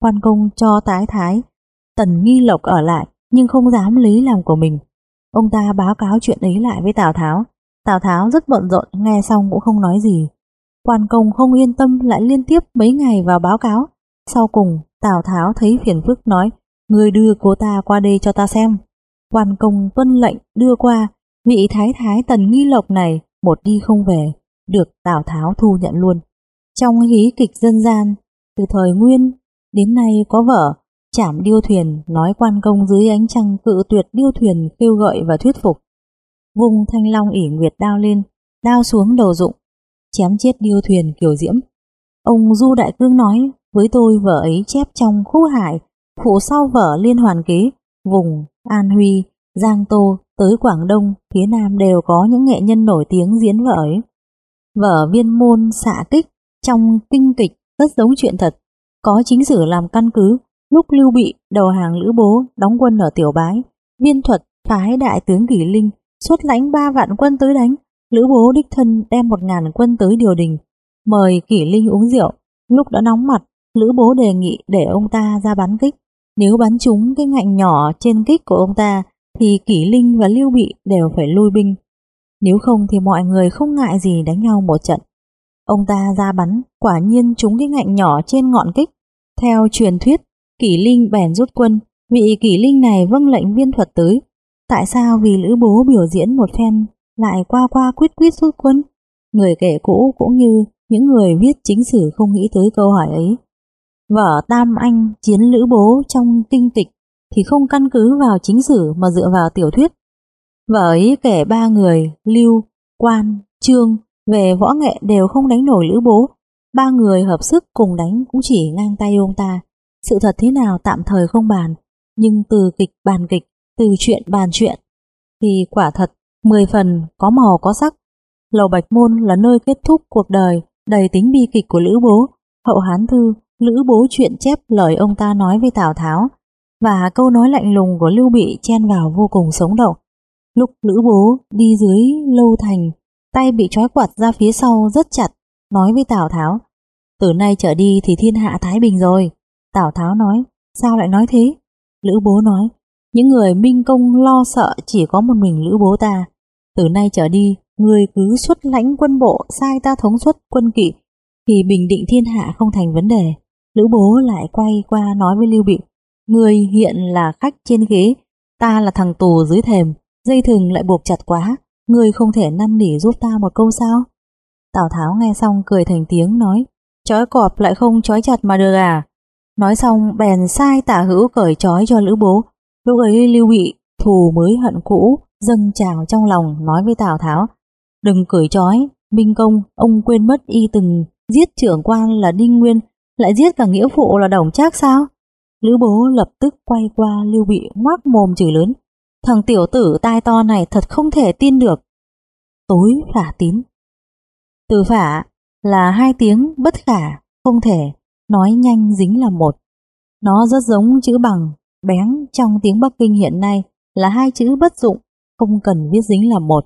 Quan công cho tái thái, tần nghi lộc ở lại nhưng không dám lấy làm của mình. Ông ta báo cáo chuyện ấy lại với Tào Tháo. Tào Tháo rất bận rộn, nghe xong cũng không nói gì. Quan công không yên tâm lại liên tiếp mấy ngày vào báo cáo. Sau cùng, Tào Tháo thấy phiền phức nói, người đưa cô ta qua đây cho ta xem. Quan công tuân lệnh đưa qua, vị thái thái tần nghi lộc này một đi không về, được Tào Tháo thu nhận luôn. Trong hí kịch dân gian, từ thời Nguyên đến nay có vở chạm điêu thuyền nói quan công dưới ánh trăng cự tuyệt điêu thuyền kêu gợi và thuyết phục. Vùng thanh long ỉ nguyệt đao lên, đao xuống đầu dụng, chém chết điêu thuyền kiểu diễm. Ông Du Đại Cương nói với tôi vở ấy chép trong khúc hải, phụ sau vở liên hoàn kế, vùng An Huy, Giang Tô tới Quảng Đông, phía Nam đều có những nghệ nhân nổi tiếng diễn vở ấy. Vở viên môn xạ kích trong kinh kịch rất giống chuyện thật, có chính sử làm căn cứ. Lúc Lưu Bị đầu hàng Lữ Bố đóng quân ở Tiểu Bái, viên thuật phái đại tướng Kỷ Linh xuất lãnh ba vạn quân tới đánh, Lữ Bố đích thân đem một ngàn quân tới điều đình, mời Kỷ Linh uống rượu. Lúc đã nóng mặt, Lữ Bố đề nghị để ông ta ra bắn kích. Nếu bắn trúng cái ngạnh nhỏ trên kích của ông ta, thì Kỷ Linh và Lưu Bị đều phải lui binh. Nếu không thì mọi người không ngại gì đánh nhau một trận. Ông ta ra bắn, quả nhiên trúng cái ngạnh nhỏ trên ngọn kích. Theo truyền thuyết, Kỷ Linh bèn rút quân, vị Kỷ Linh này vâng lệnh viên thuật tới. Tại sao vì Lữ Bố biểu diễn một phen lại qua qua quyết quyết rút quân? Người kể cũ cũng như những người viết chính sử không nghĩ tới câu hỏi ấy. Vở Tam Anh chiến Lữ Bố trong kinh tịch thì không căn cứ vào chính sử mà dựa vào tiểu thuyết. Vở ấy kể ba người, Lưu, Quan, Trương về võ nghệ đều không đánh nổi Lữ Bố. Ba người hợp sức cùng đánh cũng chỉ ngang tay ông ta. Sự thật thế nào tạm thời không bàn, nhưng từ kịch bàn kịch, từ chuyện bàn chuyện, thì quả thật, mười phần có màu có sắc. Lầu Bạch Môn là nơi kết thúc cuộc đời đầy tính bi kịch của Lữ Bố. Hậu Hán Thư, Lữ Bố chuyện chép lời ông ta nói với Tào Tháo, và câu nói lạnh lùng của Lưu Bị chen vào vô cùng sống động. Lúc Lữ Bố đi dưới lâu thành, tay bị trói quạt ra phía sau rất chặt, nói với Tào Tháo, từ nay trở đi thì thiên hạ Thái Bình rồi. Tào Tháo nói, sao lại nói thế? Lữ bố nói, những người minh công lo sợ chỉ có một mình lữ bố ta. Từ nay trở đi, người cứ xuất lãnh quân bộ sai ta thống suất quân kỵ, thì bình định thiên hạ không thành vấn đề. Lữ bố lại quay qua nói với Lưu Bị, người hiện là khách trên ghế, ta là thằng tù dưới thềm, dây thừng lại buộc chặt quá, người không thể năn nỉ giúp ta một câu sao? Tào Tháo nghe xong cười thành tiếng nói, chói cọp lại không chói chặt mà được à? Nói xong bèn sai tả hữu cởi trói cho lữ bố. Lúc ấy lưu bị, thù mới hận cũ, dâng trào trong lòng nói với Tào Tháo. Đừng cởi trói, Minh Công, ông quên mất y từng giết trưởng quan là Đinh Nguyên, lại giết cả nghĩa phụ là Đồng Trác sao? Lữ bố lập tức quay qua lưu bị ngoác mồm chửi lớn. Thằng tiểu tử tai to này thật không thể tin được. Tối phả tín. Từ phả là hai tiếng bất khả, không thể nói nhanh dính là một. Nó rất giống chữ bằng, bén trong tiếng Bắc Kinh hiện nay là hai chữ bất dụng, không cần viết dính là một.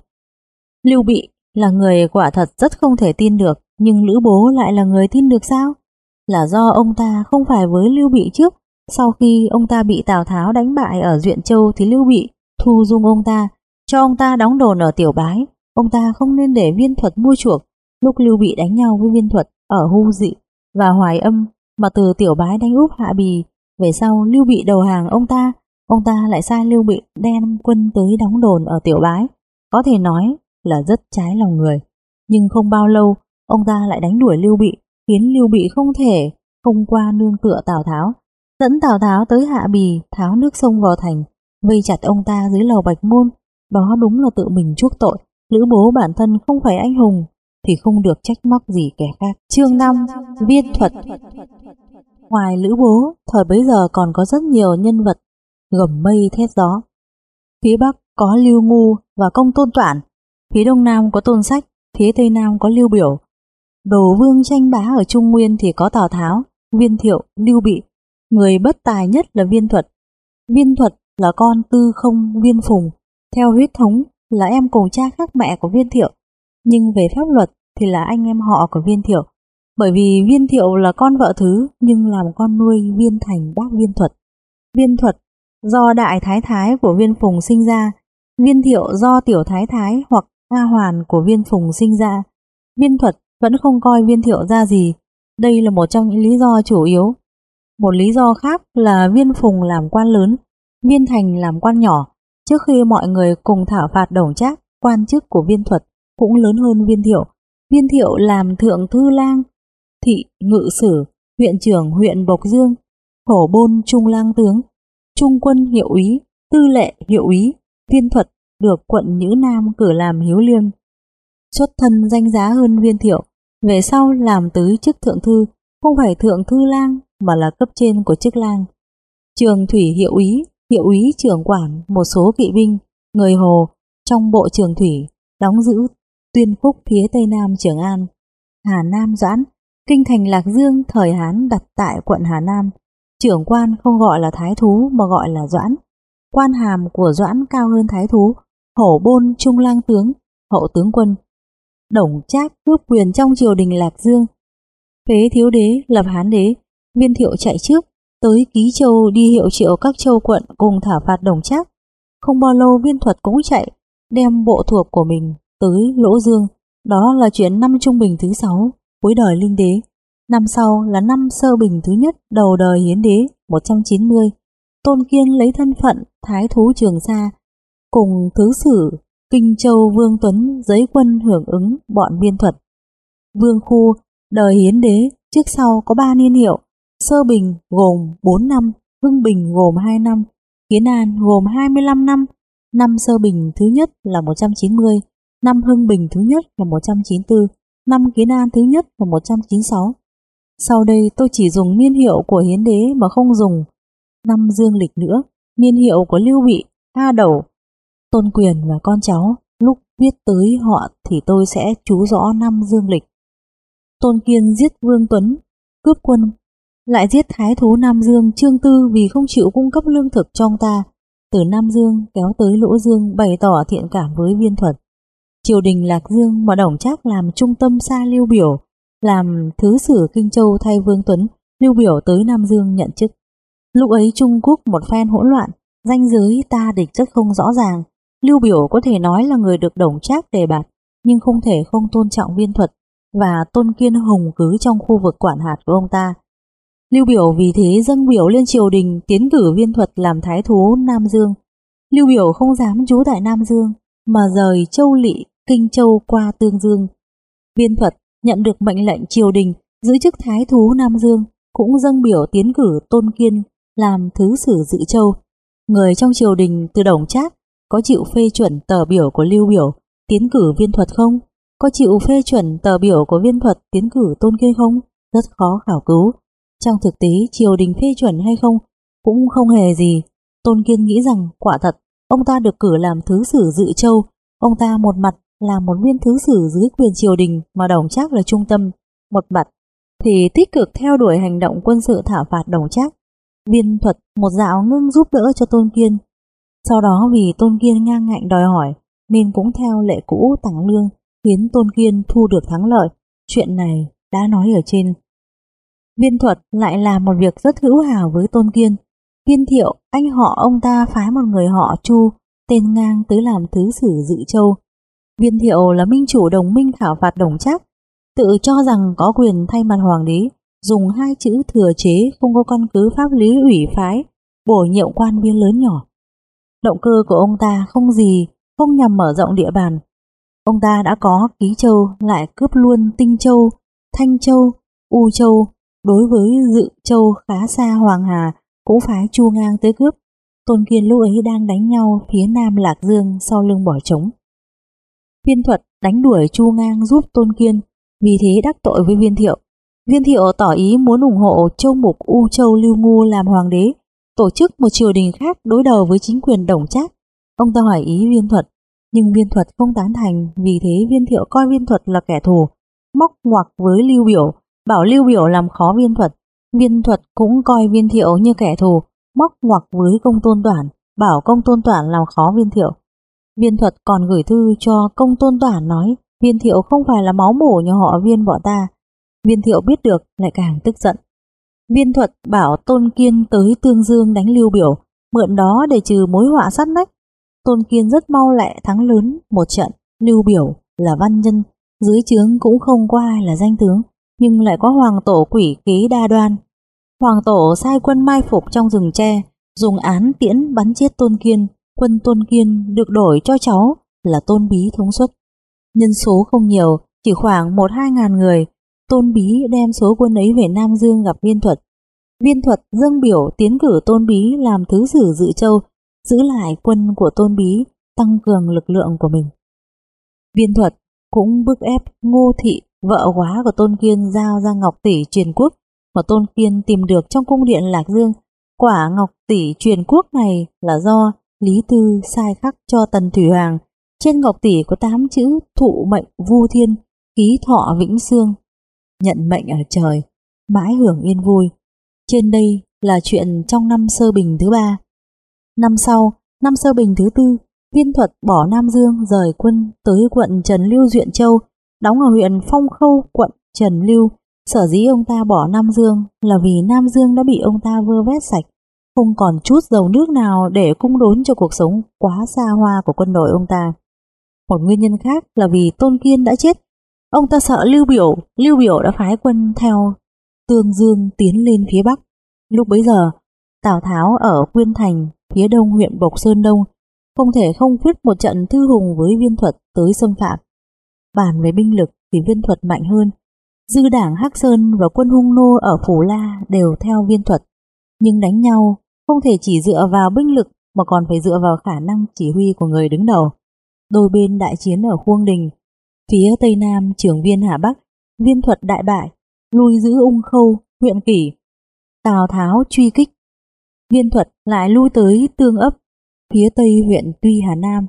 Lưu Bị là người quả thật rất không thể tin được, nhưng Lữ Bố lại là người tin được sao? Là do ông ta không phải với Lưu Bị trước, sau khi ông ta bị Tào Tháo đánh bại ở Duyện Châu thì Lưu Bị thu dung ông ta, cho ông ta đóng đồn ở Tiểu Bái. Ông ta không nên để viên thuật mua chuộc lúc Lưu Bị đánh nhau với viên thuật ở Hu Dị và Hoài Âm mà từ tiểu bái đánh úp hạ bì, về sau Lưu Bị đầu hàng ông ta, ông ta lại sai Lưu Bị đem quân tới đóng đồn ở tiểu bái. có thể nói là rất trái lòng người. Nhưng không bao lâu, ông ta lại đánh đuổi Lưu Bị, khiến Lưu Bị không thể không qua nương tựa Tào Tháo, dẫn Tào Tháo tới Hạ Bì tháo nước sông vào thành, vây chặt ông ta dưới lầu Bạch Môn. Đó đúng là tự mình chuốc tội, lữ bố bản thân không phải anh hùng, thì không được trách móc gì kẻ khác. Chương 5 Viên thuật Ngoài lữ bố, thời bấy giờ còn có rất nhiều nhân vật gầm mây thét gió. Phía Bắc có Lưu Ngu và Công Tôn Toản, phía Đông Nam có Tôn Sách, phía Tây Nam có Lưu Biểu. Đồ vương tranh bá ở Trung Nguyên thì có Tào Tháo, Viên Thiệu, Lưu Bị. Người bất tài nhất là Viên Thuật. Viên Thuật là con tư không Viên Phùng, theo huyết thống là em cùng cha khác mẹ của Viên Thiệu, nhưng về pháp luật thì là anh em họ của Viên Thiệu. Bởi vì Viên Thiệu là con vợ thứ nhưng làm con nuôi Viên Thành bác Viên Thuật. Viên Thuật do đại thái thái của Viên Phùng sinh ra, Viên Thiệu do tiểu thái thái hoặc A Hoàn của Viên Phùng sinh ra. Viên Thuật vẫn không coi Viên Thiệu ra gì. Đây là một trong những lý do chủ yếu. Một lý do khác là Viên Phùng làm quan lớn, Viên Thành làm quan nhỏ. Trước khi mọi người cùng thảo phạt đồng trác, quan chức của Viên Thuật cũng lớn hơn Viên Thiệu. Viên Thiệu làm thượng thư lang, thị ngự sử, huyện trưởng huyện Bộc Dương, phổ bôn trung lang tướng, trung quân hiệu úy, tư lệ hiệu úy, viên thuật được quận Nhữ Nam cử làm hiếu liêm. Xuất thân danh giá hơn viên thiệu, về sau làm tới chức thượng thư, không phải thượng thư lang mà là cấp trên của chức lang. Trường thủy hiệu úy, hiệu úy trưởng quản một số kỵ binh, người hồ trong bộ trường thủy đóng giữ tuyên phúc phía tây nam Trường An. Hà Nam Doãn, kinh thành Lạc Dương thời Hán đặt tại quận Hà Nam, Trưởng quan không gọi là thái thú mà gọi là doãn. Quan hàm của doãn cao hơn thái thú, hổ bôn trung lang tướng, hậu tướng quân. Đồng trác cướp quyền trong triều đình Lạc Dương. Phế thiếu đế lập hán đế, viên thiệu chạy trước, tới ký châu đi hiệu triệu các châu quận cùng thả phạt đồng trác. Không bao lâu viên thuật cũng chạy, đem bộ thuộc của mình tới Lỗ Dương. Đó là chuyện năm trung bình thứ sáu, cuối đời linh đế. Năm sau là năm sơ bình thứ nhất đầu đời hiến đế 190. Tôn Kiên lấy thân phận Thái Thú Trường Sa cùng Thứ Sử Kinh Châu Vương Tuấn giấy quân hưởng ứng bọn biên thuật. Vương Khu đời hiến đế trước sau có 3 niên hiệu, sơ bình gồm 4 năm, hưng bình gồm 2 năm, kiến an gồm 25 năm, năm sơ bình thứ nhất là 190, năm hưng bình thứ nhất là 194, năm kiến an thứ nhất là 196. Sau đây tôi chỉ dùng niên hiệu của hiến đế mà không dùng năm dương lịch nữa, niên hiệu của Lưu Bị, A Đầu, Tôn Quyền và con cháu. Lúc viết tới họ thì tôi sẽ chú rõ năm dương lịch. Tôn Kiên giết Vương Tuấn, cướp quân, lại giết thái thú Nam Dương Trương Tư vì không chịu cung cấp lương thực cho ông ta. Từ Nam Dương kéo tới Lỗ Dương bày tỏ thiện cảm với viên thuật. Triều đình Lạc Dương mà Đồng Trác làm trung tâm xa lưu biểu làm thứ sử Kinh Châu thay Vương Tuấn, lưu biểu tới Nam Dương nhận chức. Lúc ấy Trung Quốc một phen hỗn loạn, danh giới ta địch rất không rõ ràng. Lưu biểu có thể nói là người được đồng trác đề bạt, nhưng không thể không tôn trọng viên thuật và tôn kiên hùng cứ trong khu vực quản hạt của ông ta. Lưu biểu vì thế dâng biểu lên triều đình tiến cử viên thuật làm thái thú Nam Dương. Lưu biểu không dám trú tại Nam Dương, mà rời Châu Lị, Kinh Châu qua Tương Dương. Viên thuật nhận được mệnh lệnh triều đình giữ chức thái thú Nam Dương, cũng dâng biểu tiến cử Tôn Kiên làm thứ sử dự châu. Người trong triều đình từ đồng trác có chịu phê chuẩn tờ biểu của Lưu Biểu tiến cử viên thuật không? Có chịu phê chuẩn tờ biểu của viên thuật tiến cử Tôn Kiên không? Rất khó khảo cứu. Trong thực tế triều đình phê chuẩn hay không cũng không hề gì. Tôn Kiên nghĩ rằng quả thật ông ta được cử làm thứ sử dự châu. Ông ta một mặt là một viên thứ sử dưới quyền triều đình mà đồng trác là trung tâm, một mặt thì tích cực theo đuổi hành động quân sự thảo phạt đồng trác. Viên thuật một dạo ngưng giúp đỡ cho Tôn Kiên. Sau đó vì Tôn Kiên ngang ngạnh đòi hỏi nên cũng theo lệ cũ tặng lương khiến Tôn Kiên thu được thắng lợi. Chuyện này đã nói ở trên. Viên thuật lại là một việc rất hữu hảo với Tôn Kiên. Viên thiệu, anh họ ông ta phái một người họ Chu, tên ngang tới làm thứ sử dự châu, Viên thiệu là minh chủ đồng minh thảo phạt đồng chắc, tự cho rằng có quyền thay mặt hoàng đế, dùng hai chữ thừa chế không có căn cứ pháp lý ủy phái, bổ nhiệm quan viên lớn nhỏ. Động cơ của ông ta không gì không nhằm mở rộng địa bàn. Ông ta đã có Ký Châu lại cướp luôn Tinh Châu, Thanh Châu, U Châu, đối với Dự Châu khá xa Hoàng Hà cũng phái Chu Ngang tới cướp. Tôn Kiên lúc ấy đang đánh nhau phía nam Lạc Dương sau lưng bỏ trống. Viên thuật đánh đuổi Chu Ngang giúp Tôn Kiên, vì thế đắc tội với Viên Thiệu. Viên Thiệu tỏ ý muốn ủng hộ Châu Mục U Châu Lưu Ngu làm hoàng đế, tổ chức một triều đình khác đối đầu với chính quyền Đồng Trác. Ông ta hỏi ý Viên Thuật, nhưng Viên Thuật không tán thành, vì thế Viên Thiệu coi Viên Thuật là kẻ thù, móc ngoặc với Lưu Biểu, bảo Lưu Biểu làm khó Viên Thuật. Viên Thuật cũng coi Viên Thiệu như kẻ thù, móc ngoặc với Công Tôn Toản, bảo Công Tôn Toản làm khó Viên Thiệu. Viên Thuật còn gửi thư cho Công Tôn Toản nói Viên Thiệu không phải là máu mủ nhà họ Viên bọn ta. Viên Thiệu biết được lại càng tức giận. Viên Thuật bảo Tôn Kiên tới Tương Dương đánh Lưu Biểu, mượn đó để trừ mối họa sát nách. Tôn Kiên rất mau lẹ thắng lớn một trận, Lưu Biểu là văn nhân, dưới trướng cũng không có ai là danh tướng, nhưng lại có hoàng tổ quỷ kế đa đoan. Hoàng tổ sai quân mai phục trong rừng tre, dùng án tiễn bắn chết Tôn Kiên, quân Tôn Kiên được đổi cho cháu là Tôn Bí thống suất. Nhân số không nhiều, chỉ khoảng 1-2 ngàn người, Tôn Bí đem số quân ấy về Nam Dương gặp Viên Thuật. Viên Thuật dâng biểu tiến cử Tôn Bí làm thứ sử dự châu, giữ lại quân của Tôn Bí, tăng cường lực lượng của mình. Viên Thuật cũng bức ép Ngô Thị, vợ quá của Tôn Kiên giao ra Ngọc Tỷ truyền quốc mà Tôn Kiên tìm được trong cung điện Lạc Dương. Quả Ngọc Tỷ truyền quốc này là do Lý Tư sai khắc cho Tần Thủy Hoàng. Trên Ngọc Tỷ có tám chữ thụ mệnh vu thiên, ký thọ vĩnh xương. Nhận mệnh ở trời, mãi hưởng yên vui. Trên đây là chuyện trong năm sơ bình thứ ba. Năm sau, năm sơ bình thứ tư, Viên Thuật bỏ Nam Dương rời quân tới quận Trần Lưu Duyện Châu, đóng ở huyện Phong Khâu, quận Trần Lưu. Sở dĩ ông ta bỏ Nam Dương là vì Nam Dương đã bị ông ta vơ vét sạch, không còn chút dầu nước nào để cung đốn cho cuộc sống quá xa hoa của quân đội ông ta. Một nguyên nhân khác là vì Tôn Kiên đã chết. Ông ta sợ Lưu Biểu, Lưu Biểu đã phái quân theo Tương Dương tiến lên phía Bắc. Lúc bấy giờ, Tào Tháo ở Quyên Thành, phía đông huyện Bộc Sơn Đông, không thể không quyết một trận thư hùng với viên thuật tới xâm phạm. Bàn về binh lực thì viên thuật mạnh hơn. Dư đảng Hắc Sơn và quân hung nô ở Phủ La đều theo viên thuật. Nhưng đánh nhau không thể chỉ dựa vào binh lực mà còn phải dựa vào khả năng chỉ huy của người đứng đầu. Đôi bên đại chiến ở Khuông Đình, phía Tây Nam trưởng viên Hà Bắc, viên thuật đại bại, lui giữ ung khâu, huyện kỷ. Tào Tháo truy kích. Viên thuật lại lui tới tương ấp, phía Tây huyện Tuy Hà Nam.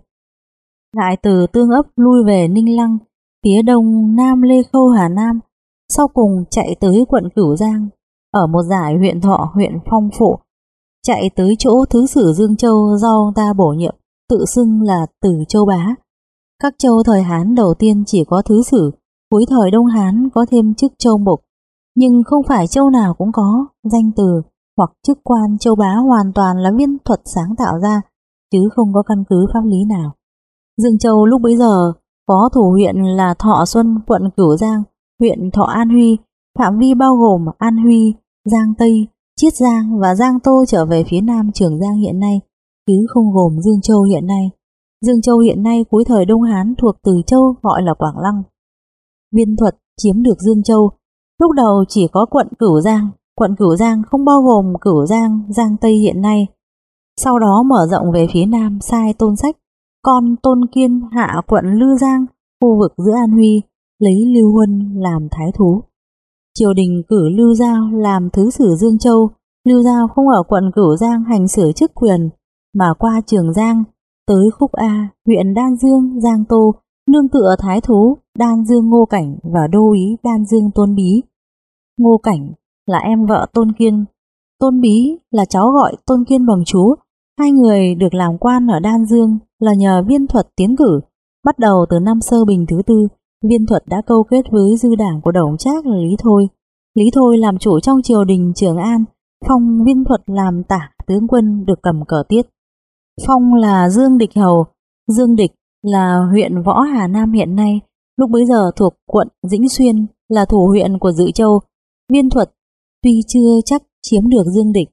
Lại từ tương ấp lui về Ninh Lăng, phía đông Nam Lê Khâu Hà Nam, sau cùng chạy tới quận Cửu Giang, ở một giải huyện Thọ, huyện Phong Phụ, chạy tới chỗ Thứ sử Dương Châu do ông ta bổ nhiệm, tự xưng là Tử Châu Bá. Các châu thời Hán đầu tiên chỉ có Thứ sử, cuối thời Đông Hán có thêm chức Châu Mục, nhưng không phải châu nào cũng có danh từ hoặc chức quan châu bá hoàn toàn là viên thuật sáng tạo ra, chứ không có căn cứ pháp lý nào. Dương Châu lúc bấy giờ có thủ huyện là Thọ Xuân, quận Cửu Giang, huyện Thọ An Huy, phạm vi bao gồm An Huy, Giang Tây, Chiết Giang và Giang Tô trở về phía nam Trường Giang hiện nay, chứ không gồm Dương Châu hiện nay. Dương Châu hiện nay cuối thời Đông Hán thuộc Từ Châu gọi là Quảng Lăng. Viên thuật chiếm được Dương Châu, lúc đầu chỉ có quận Cửu Giang, quận Cửu Giang không bao gồm Cửu Giang, Giang Tây hiện nay. Sau đó mở rộng về phía nam sai tôn sách, con tôn kiên hạ quận Lư Giang, khu vực giữa An Huy, lấy Lưu Huân làm thái thú triều đình cử Lưu Giao làm thứ sử Dương Châu. Lưu Giao không ở quận Cửu Giang hành xử chức quyền, mà qua Trường Giang, tới Khúc A, huyện Đan Dương, Giang Tô, nương tựa thái thú Đan Dương Ngô Cảnh và đô ý Đan Dương Tôn Bí. Ngô Cảnh là em vợ Tôn Kiên, Tôn Bí là cháu gọi Tôn Kiên bằng chú. Hai người được làm quan ở Đan Dương là nhờ viên thuật tiến cử, bắt đầu từ năm sơ bình thứ tư Viên thuật đã câu kết với dư đảng của Đồng Trác là Lý Thôi. Lý Thôi làm chủ trong triều đình Trường An, Phong viên thuật làm tả tướng quân được cầm cờ tiết. Phong là Dương Địch Hầu, Dương Địch là huyện Võ Hà Nam hiện nay, lúc bấy giờ thuộc quận Dĩnh Xuyên là thủ huyện của Dự Châu. Viên thuật tuy chưa chắc chiếm được Dương Địch,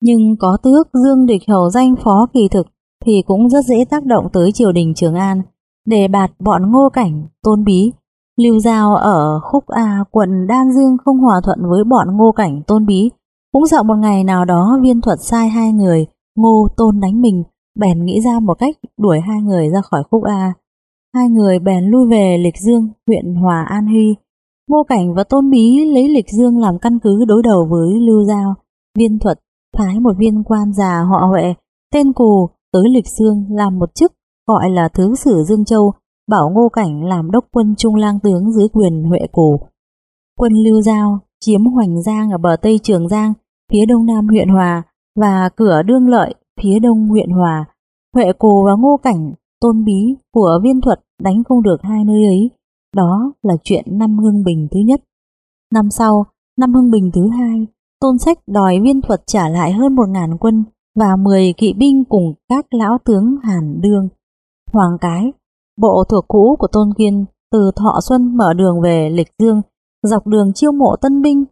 nhưng có tước Dương Địch Hầu danh phó kỳ thực, thì cũng rất dễ tác động tới triều đình Trường An để bạt bọn ngô cảnh, tôn bí. Lưu Giao ở khúc A quận Đan Dương không hòa thuận với bọn ngô cảnh, tôn bí. Cũng sợ một ngày nào đó viên thuật sai hai người, ngô tôn đánh mình, bèn nghĩ ra một cách đuổi hai người ra khỏi khúc A. Hai người bèn lui về Lịch Dương, huyện Hòa An Huy. Ngô Cảnh và Tôn Bí lấy Lịch Dương làm căn cứ đối đầu với Lưu Giao. Viên thuật phái một viên quan già họ Huệ, tên Cù, tới Lịch Dương làm một chức gọi là Thứ sử Dương Châu, bảo Ngô Cảnh làm đốc quân trung lang tướng dưới quyền Huệ Cổ Quân Lưu Giao chiếm Hoành Giang ở bờ Tây Trường Giang, phía đông nam huyện Hòa và cửa Đương Lợi, phía đông huyện Hòa. Huệ Cổ và Ngô Cảnh, Tôn Bí của viên thuật đánh không được hai nơi ấy. Đó là chuyện năm Hưng Bình thứ nhất. Năm sau, năm Hưng Bình thứ hai, Tôn Sách đòi viên thuật trả lại hơn một ngàn quân và 10 kỵ binh cùng các lão tướng Hàn Đương. Hoàng Cái, bộ thuộc cũ của Tôn Kiên từ Thọ Xuân mở đường về Lịch Dương, dọc đường chiêu mộ tân binh.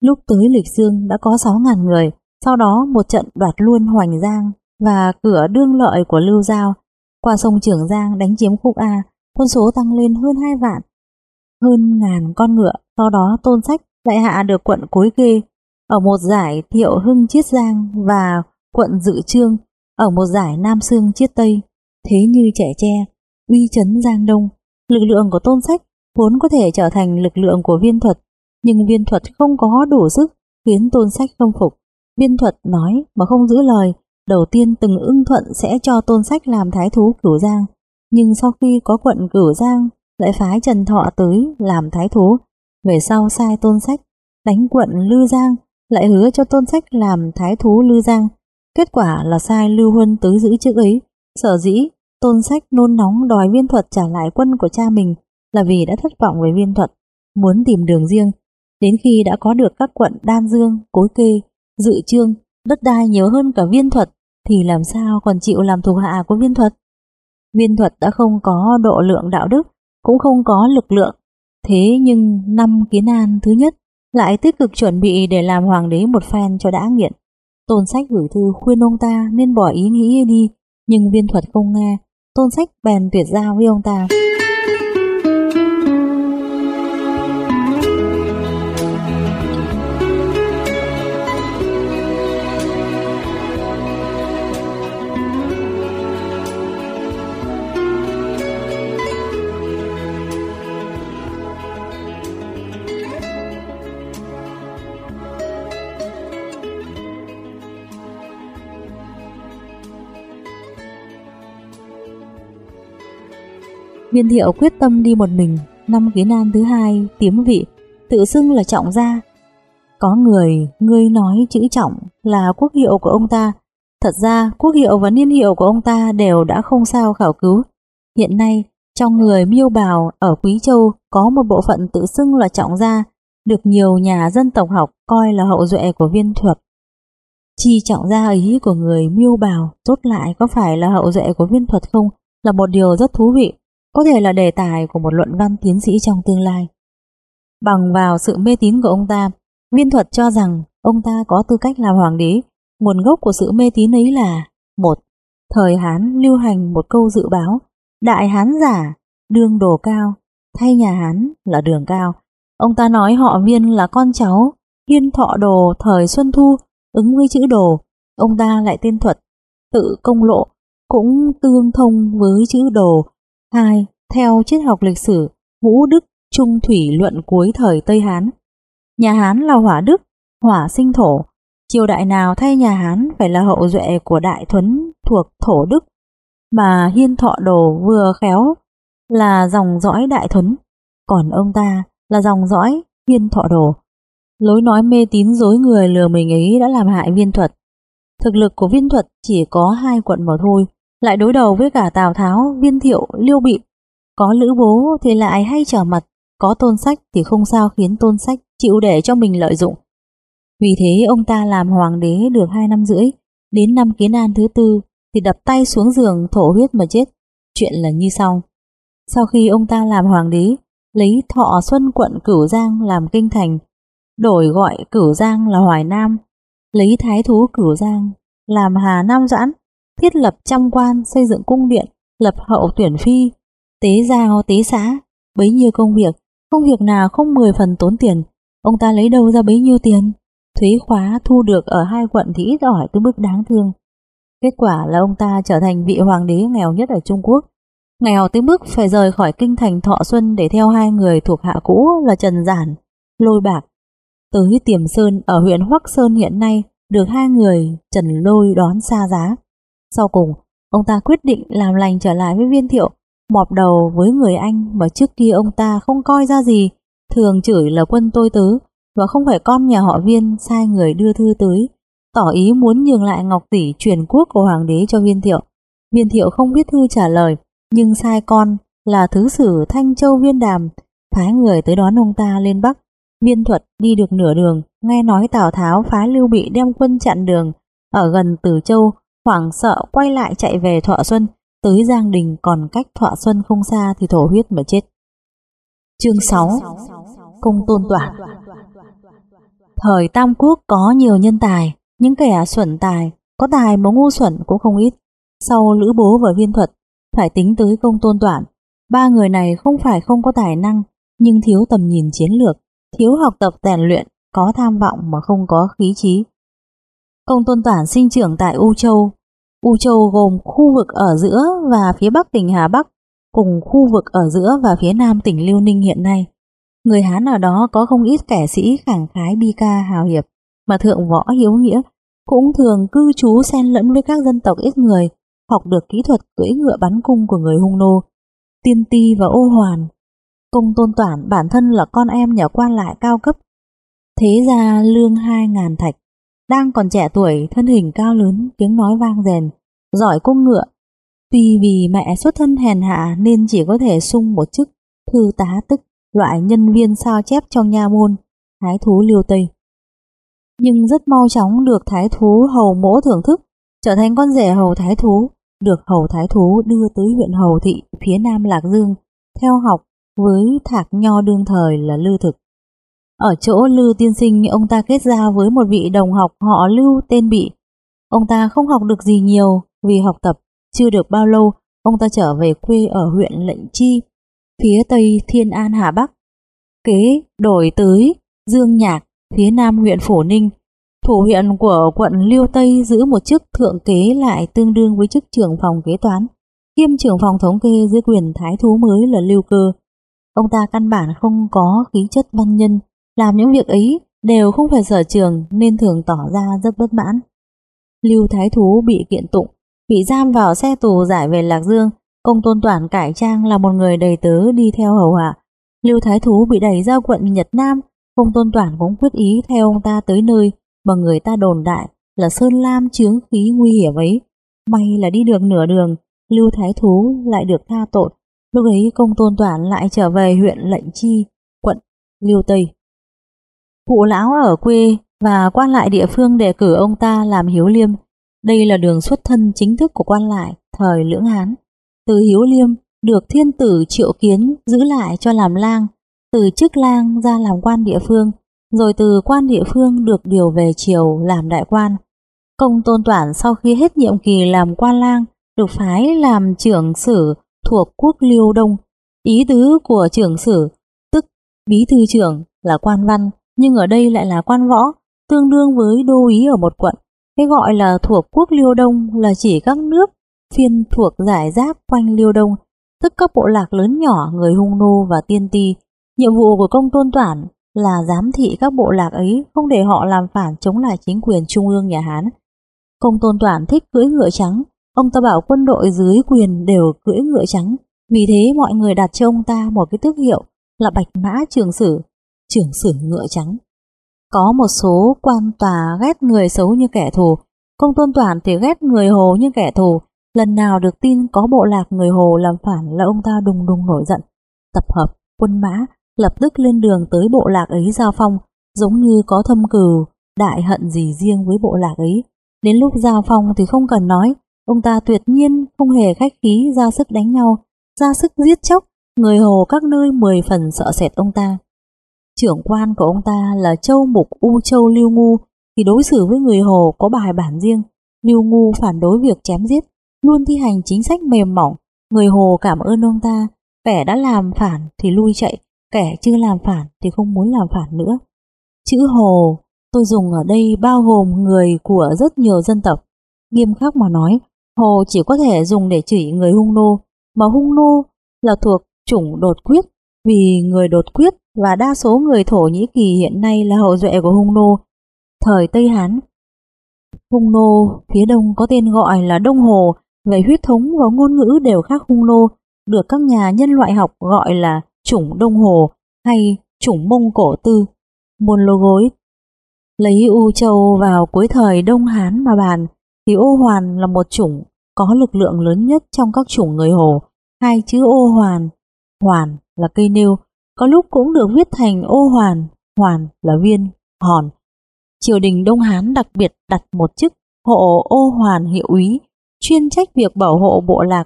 Lúc tới Lịch Dương đã có 6.000 người, sau đó một trận đoạt luôn Hoành Giang và cửa đương lợi của Lưu Giao, qua sông Trường Giang đánh chiếm khúc A, quân số tăng lên hơn 2 vạn. Hơn ngàn con ngựa, sau đó tôn sách lại hạ được quận Cối Kê ở một giải Thiệu Hưng Chiết Giang và quận Dự Trương ở một giải Nam Sương Chiết Tây. Thế như trẻ tre, uy chấn Giang Đông, lực lượng của tôn sách vốn có thể trở thành lực lượng của viên thuật, nhưng viên thuật không có đủ sức khiến tôn sách không phục. Viên thuật nói mà không giữ lời, đầu tiên từng ưng thuận sẽ cho tôn sách làm thái thú cửu giang, nhưng sau khi có quận cửu giang lại phái Trần Thọ tới làm thái thú, về sau sai tôn sách đánh quận Lư Giang, lại hứa cho tôn sách làm thái thú Lư Giang, kết quả là sai Lưu Huân tới giữ chức ấy, sở dĩ tôn sách nôn nóng đòi viên thuật trả lại quân của cha mình là vì đã thất vọng với viên thuật, muốn tìm đường riêng, đến khi đã có được các quận Đan Dương, Cối Kê, Dự Trương, đất đai nhiều hơn cả viên thuật thì làm sao còn chịu làm thuộc hạ của viên thuật. Viên thuật đã không có độ lượng đạo đức, cũng không có lực lượng. Thế nhưng năm kiến an thứ nhất lại tích cực chuẩn bị để làm hoàng đế một phen cho đã nghiện. Tôn sách gửi thư khuyên ông ta nên bỏ ý nghĩ đi, nhưng viên thuật không nghe. Tôn sách bèn tuyệt giao với ông ta. Viên thiệu quyết tâm đi một mình, năm kiến an thứ hai, tiếm vị, tự xưng là trọng gia. Có người, người nói chữ trọng là quốc hiệu của ông ta. Thật ra, quốc hiệu và niên hiệu của ông ta đều đã không sao khảo cứu. Hiện nay, trong người miêu bào ở Quý Châu có một bộ phận tự xưng là trọng gia, được nhiều nhà dân tộc học coi là hậu duệ của viên thuật. Chi trọng gia ý của người miêu bào rốt lại có phải là hậu duệ của viên thuật không là một điều rất thú vị có thể là đề tài của một luận văn tiến sĩ trong tương lai. Bằng vào sự mê tín của ông ta, viên thuật cho rằng ông ta có tư cách làm hoàng đế. Nguồn gốc của sự mê tín ấy là một Thời Hán lưu hành một câu dự báo Đại Hán giả, đương đồ cao, thay nhà Hán là đường cao. Ông ta nói họ viên là con cháu, hiên thọ đồ thời Xuân Thu, ứng với chữ đồ. Ông ta lại tên thuật, tự công lộ, cũng tương thông với chữ đồ 2. Theo triết học lịch sử, vũ Đức Trung Thủy luận cuối thời Tây Hán. Nhà Hán là hỏa đức, hỏa sinh thổ. Triều đại nào thay nhà Hán phải là hậu duệ của Đại Thuấn thuộc thổ đức, mà Hiên Thọ Đồ vừa khéo là dòng dõi Đại Thuấn, còn ông ta là dòng dõi Hiên Thọ Đồ. Lối nói mê tín dối người lừa mình ấy đã làm hại viên thuật. Thực lực của viên thuật chỉ có hai quận mà thôi, lại đối đầu với cả Tào Tháo, Viên Thiệu, Liêu Bị. Có lữ bố thì lại hay trở mặt, có tôn sách thì không sao khiến tôn sách chịu để cho mình lợi dụng. Vì thế ông ta làm hoàng đế được hai năm rưỡi, đến năm kiến an thứ tư thì đập tay xuống giường thổ huyết mà chết. Chuyện là như sau. Sau khi ông ta làm hoàng đế, lấy thọ xuân quận Cửu Giang làm kinh thành, đổi gọi Cửu Giang là Hoài Nam, lấy thái thú Cửu Giang làm Hà Nam Doãn, thiết lập trăm quan, xây dựng cung điện, lập hậu tuyển phi, tế giao, tế xã, bấy nhiêu công việc, công việc nào không 10 phần tốn tiền, ông ta lấy đâu ra bấy nhiêu tiền? Thuế khóa thu được ở hai quận thì ít ỏi tới mức đáng thương. Kết quả là ông ta trở thành vị hoàng đế nghèo nhất ở Trung Quốc. Nghèo tới mức phải rời khỏi kinh thành Thọ Xuân để theo hai người thuộc hạ cũ là Trần Giản, Lôi Bạc. Tới Tiềm Sơn ở huyện Hoắc Sơn hiện nay được hai người Trần Lôi đón xa giá. Sau cùng, ông ta quyết định làm lành trở lại với viên thiệu, mọp đầu với người anh mà trước kia ông ta không coi ra gì, thường chửi là quân tôi tứ, và không phải con nhà họ viên sai người đưa thư tới, tỏ ý muốn nhường lại ngọc tỷ truyền quốc của hoàng đế cho viên thiệu. Viên thiệu không biết thư trả lời, nhưng sai con là thứ sử Thanh Châu Viên Đàm, phái người tới đón ông ta lên Bắc. Viên thuật đi được nửa đường, nghe nói Tào Tháo phái Lưu Bị đem quân chặn đường, ở gần Từ Châu, hoảng sợ quay lại chạy về Thọ Xuân, tới Giang Đình còn cách Thọ Xuân không xa thì thổ huyết mà chết. Chương 6 Công tôn toản Thời Tam Quốc có nhiều nhân tài, những kẻ xuẩn tài, có tài mà ngu xuẩn cũng không ít. Sau Lữ Bố và Viên Thuật, phải tính tới công tôn toản. Ba người này không phải không có tài năng, nhưng thiếu tầm nhìn chiến lược, thiếu học tập rèn luyện, có tham vọng mà không có khí trí. Công tôn toản sinh trưởng tại U Châu. U Châu gồm khu vực ở giữa và phía bắc tỉnh Hà Bắc, cùng khu vực ở giữa và phía nam tỉnh Liêu Ninh hiện nay. Người Hán ở đó có không ít kẻ sĩ khẳng khái bi ca hào hiệp, mà thượng võ hiếu nghĩa cũng thường cư trú xen lẫn với các dân tộc ít người, học được kỹ thuật cưỡi ngựa bắn cung của người hung nô, tiên ti và ô hoàn. Công tôn toản bản thân là con em nhà quan lại cao cấp, thế ra lương hai ngàn thạch, đang còn trẻ tuổi, thân hình cao lớn, tiếng nói vang rèn, giỏi cung ngựa. Tuy vì mẹ xuất thân hèn hạ nên chỉ có thể sung một chức thư tá tức loại nhân viên sao chép trong nha môn, thái thú liêu Tây. Nhưng rất mau chóng được thái thú hầu mỗ thưởng thức, trở thành con rể hầu thái thú, được hầu thái thú đưa tới huyện hầu thị phía nam Lạc Dương, theo học với thạc nho đương thời là Lư Thực. Ở chỗ Lư tiên sinh ông ta kết giao với một vị đồng học họ Lưu tên Bị. Ông ta không học được gì nhiều vì học tập, chưa được bao lâu ông ta trở về quê ở huyện Lệnh Chi phía tây Thiên An Hà Bắc, kế đổi tới Dương Nhạc, phía nam huyện Phổ Ninh. Thủ huyện của quận Liêu Tây giữ một chức thượng kế lại tương đương với chức trưởng phòng kế toán, kiêm trưởng phòng thống kê dưới quyền thái thú mới là Lưu Cơ. Ông ta căn bản không có khí chất văn nhân, làm những việc ấy đều không phải sở trường nên thường tỏ ra rất bất mãn. Lưu Thái Thú bị kiện tụng, bị giam vào xe tù giải về Lạc Dương, Công tôn toàn cải trang là một người đầy tớ đi theo hầu hạ. Lưu Thái Thú bị đẩy ra quận Nhật Nam, công tôn toàn cũng quyết ý theo ông ta tới nơi mà người ta đồn đại là Sơn Lam chướng khí nguy hiểm ấy. May là đi được nửa đường, Lưu Thái Thú lại được tha tội. Lúc ấy công tôn toàn lại trở về huyện Lệnh Chi, quận Liêu Tây cụ lão ở quê và quan lại địa phương đề cử ông ta làm hiếu liêm. Đây là đường xuất thân chính thức của quan lại thời Lưỡng Hán. Từ Hiếu Liêm được thiên tử triệu kiến giữ lại cho làm lang, từ chức lang ra làm quan địa phương, rồi từ quan địa phương được điều về triều làm đại quan. Công tôn toản sau khi hết nhiệm kỳ làm quan lang, được phái làm trưởng sử thuộc quốc liêu đông. Ý tứ của trưởng sử, tức bí thư trưởng là quan văn, nhưng ở đây lại là quan võ, tương đương với đô ý ở một quận. Cái gọi là thuộc quốc liêu đông là chỉ các nước phiên thuộc giải rác quanh Liêu Đông, tức các bộ lạc lớn nhỏ người hung nô và tiên ti. Nhiệm vụ của công tôn toản là giám thị các bộ lạc ấy không để họ làm phản chống lại chính quyền trung ương nhà Hán. Công tôn toản thích cưỡi ngựa trắng, ông ta bảo quân đội dưới quyền đều cưỡi ngựa trắng, vì thế mọi người đặt cho ông ta một cái tước hiệu là bạch mã trường sử, trưởng sử ngựa trắng. Có một số quan tòa ghét người xấu như kẻ thù, công tôn toàn thì ghét người hồ như kẻ thù, Lần nào được tin có bộ lạc người Hồ làm phản là ông ta đùng đùng nổi giận, tập hợp quân mã, lập tức lên đường tới bộ lạc ấy giao phong, giống như có thâm cừu, đại hận gì riêng với bộ lạc ấy. Đến lúc giao phong thì không cần nói, ông ta tuyệt nhiên không hề khách khí ra sức đánh nhau, ra sức giết chóc, người Hồ các nơi mười phần sợ sệt ông ta. Trưởng quan của ông ta là Châu Mục U Châu Lưu Ngu thì đối xử với người Hồ có bài bản riêng, Lưu Ngu phản đối việc chém giết, luôn thi hành chính sách mềm mỏng. Người Hồ cảm ơn ông ta, kẻ đã làm phản thì lui chạy, kẻ chưa làm phản thì không muốn làm phản nữa. Chữ Hồ tôi dùng ở đây bao gồm người của rất nhiều dân tộc. Nghiêm khắc mà nói, Hồ chỉ có thể dùng để chỉ người hung nô, mà hung nô là thuộc chủng đột quyết, vì người đột quyết và đa số người Thổ Nhĩ Kỳ hiện nay là hậu duệ của hung nô. Thời Tây Hán, hung nô phía đông có tên gọi là Đông Hồ, về huyết thống và ngôn ngữ đều khác hung nô, được các nhà nhân loại học gọi là chủng Đông Hồ hay chủng Mông Cổ Tư. Môn lô gối lấy U Châu vào cuối thời Đông Hán mà bàn, thì ô hoàn là một chủng có lực lượng lớn nhất trong các chủng người Hồ. Hai chữ ô hoàn, hoàn là cây nêu, có lúc cũng được viết thành ô hoàn, hoàn là viên, hòn. Triều đình Đông Hán đặc biệt đặt một chức hộ ô hoàn hiệu úy, chuyên trách việc bảo hộ bộ lạc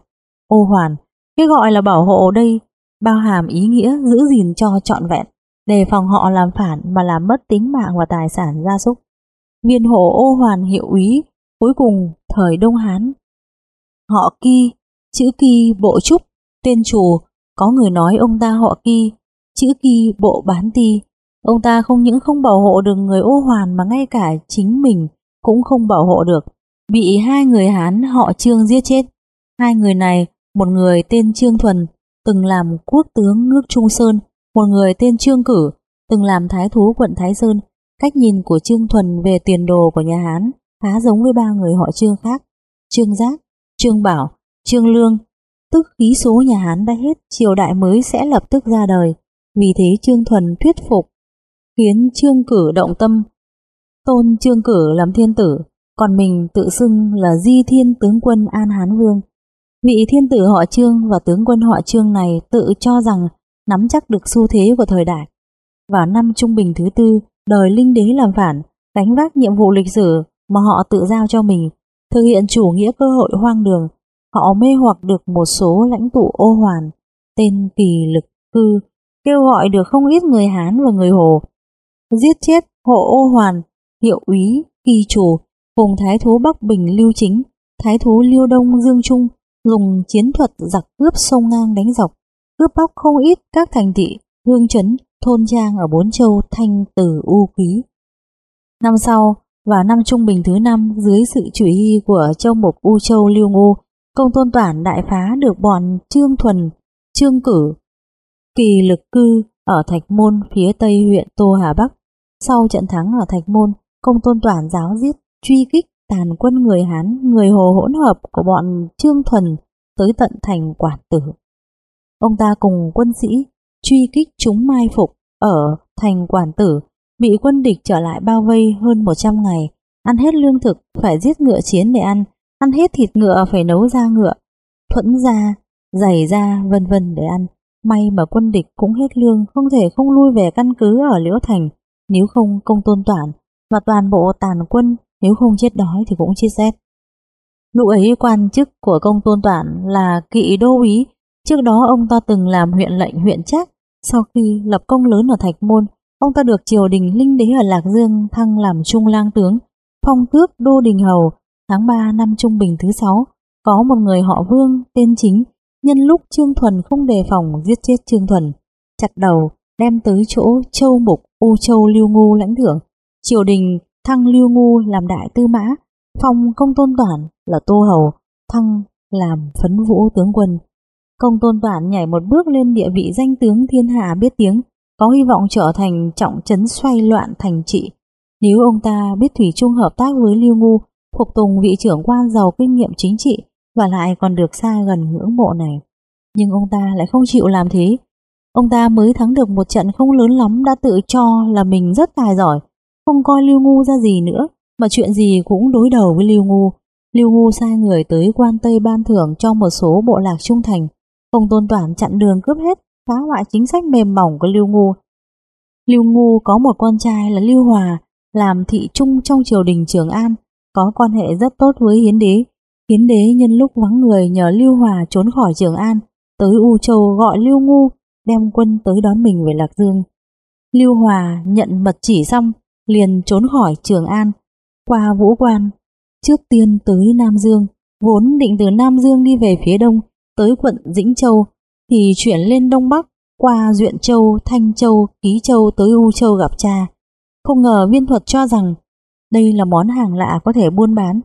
ô hoàn. Cái gọi là bảo hộ đây bao hàm ý nghĩa giữ gìn cho trọn vẹn, đề phòng họ làm phản mà làm mất tính mạng và tài sản gia súc. Viên hộ ô hoàn hiệu úy Cuối cùng, thời Đông Hán, họ Kỳ, chữ Kỳ bộ trúc, tên chùa có người nói ông ta họ Kỳ, chữ Kỳ bộ bán ti. Ông ta không những không bảo hộ được người ô hoàn mà ngay cả chính mình cũng không bảo hộ được, bị hai người Hán họ Trương giết chết. Hai người này, một người tên Trương Thuần, từng làm quốc tướng nước Trung Sơn, một người tên Trương Cử, từng làm thái thú quận Thái Sơn. Cách nhìn của Trương Thuần về tiền đồ của nhà Hán khá giống với ba người họ Trương khác, Trương Giác, Trương Bảo, Trương Lương, tức khí số nhà Hán đã hết, triều đại mới sẽ lập tức ra đời. Vì thế Trương Thuần thuyết phục, khiến Trương Cử động tâm, tôn Trương Cử làm thiên tử, còn mình tự xưng là Di Thiên tướng quân An Hán Vương. Vị thiên tử họ Trương và tướng quân họ Trương này tự cho rằng nắm chắc được xu thế của thời đại. Vào năm trung bình thứ tư, đời linh đế làm phản, đánh vác nhiệm vụ lịch sử mà họ tự giao cho mình, thực hiện chủ nghĩa cơ hội hoang đường, họ mê hoặc được một số lãnh tụ ô hoàn, tên kỳ lực cư, kêu gọi được không ít người Hán và người Hồ. Giết chết hộ ô hoàn, hiệu úy, kỳ chủ, cùng thái thú Bắc Bình Lưu Chính, thái thú Liêu Đông Dương Trung, dùng chiến thuật giặc cướp sông ngang đánh dọc, cướp bóc không ít các thành thị, hương Trấn, thôn trang ở bốn châu Thanh Tử U Quý. Năm sau, và năm trung bình thứ năm, dưới sự chủ y của Châu Mục U Châu Liêu Ngô, công tôn toản đại phá được bọn Trương Thuần, Trương Cử, Kỳ Lực Cư ở Thạch Môn phía tây huyện Tô Hà Bắc. Sau trận thắng ở Thạch Môn, công tôn toản giáo giết, truy kích tàn quân người Hán, người Hồ hỗn hợp của bọn Trương Thuần tới tận thành Quản Tử. Ông ta cùng quân sĩ truy kích chúng mai phục ở thành Quản Tử Bị quân địch trở lại bao vây hơn 100 ngày, ăn hết lương thực phải giết ngựa chiến để ăn, ăn hết thịt ngựa phải nấu da ngựa, thuẫn da, giày da vân vân để ăn. May mà quân địch cũng hết lương không thể không lui về căn cứ ở Liễu Thành, nếu không công tôn toàn và toàn bộ tàn quân nếu không chết đói thì cũng chết rét. Lúc ấy quan chức của công tôn toàn là kỵ đô úy, trước đó ông ta từng làm huyện lệnh huyện Trác, sau khi lập công lớn ở Thạch Môn Ông ta được triều đình linh đế ở Lạc Dương thăng làm trung lang tướng, phong tước đô đình hầu. Tháng 3 năm trung bình thứ 6, có một người họ Vương tên chính, nhân lúc Trương Thuần không đề phòng giết chết Trương Thuần, chặt đầu, đem tới chỗ Châu Mục, U Châu Lưu Ngu lãnh thưởng. Triều đình thăng Lưu Ngu làm đại tư mã, phong công tôn toản là tô hầu, thăng làm phấn vũ tướng quân. Công tôn toản nhảy một bước lên địa vị danh tướng thiên hạ biết tiếng, có hy vọng trở thành trọng trấn xoay loạn thành trị. Nếu ông ta biết Thủy chung hợp tác với Lưu Ngu, phục tùng vị trưởng quan giàu kinh nghiệm chính trị và lại còn được xa gần ngưỡng mộ này. Nhưng ông ta lại không chịu làm thế. Ông ta mới thắng được một trận không lớn lắm đã tự cho là mình rất tài giỏi, không coi Lưu Ngu ra gì nữa, mà chuyện gì cũng đối đầu với Lưu Ngu. Lưu Ngu sai người tới quan Tây ban thưởng cho một số bộ lạc trung thành, không tôn toàn chặn đường cướp hết phá hoại chính sách mềm mỏng của Lưu Ngu. Lưu Ngu có một con trai là Lưu Hòa, làm thị trung trong triều đình Trường An, có quan hệ rất tốt với Hiến Đế. Hiến Đế nhân lúc vắng người nhờ Lưu Hòa trốn khỏi Trường An, tới U Châu gọi Lưu Ngu, đem quân tới đón mình về Lạc Dương. Lưu Hòa nhận mật chỉ xong, liền trốn khỏi Trường An, qua Vũ Quan, trước tiên tới Nam Dương, vốn định từ Nam Dương đi về phía đông tới quận Dĩnh Châu thì chuyển lên đông bắc qua Duyện Châu, Thanh Châu, Ký Châu tới U Châu gặp cha. Không ngờ viên thuật cho rằng đây là món hàng lạ có thể buôn bán,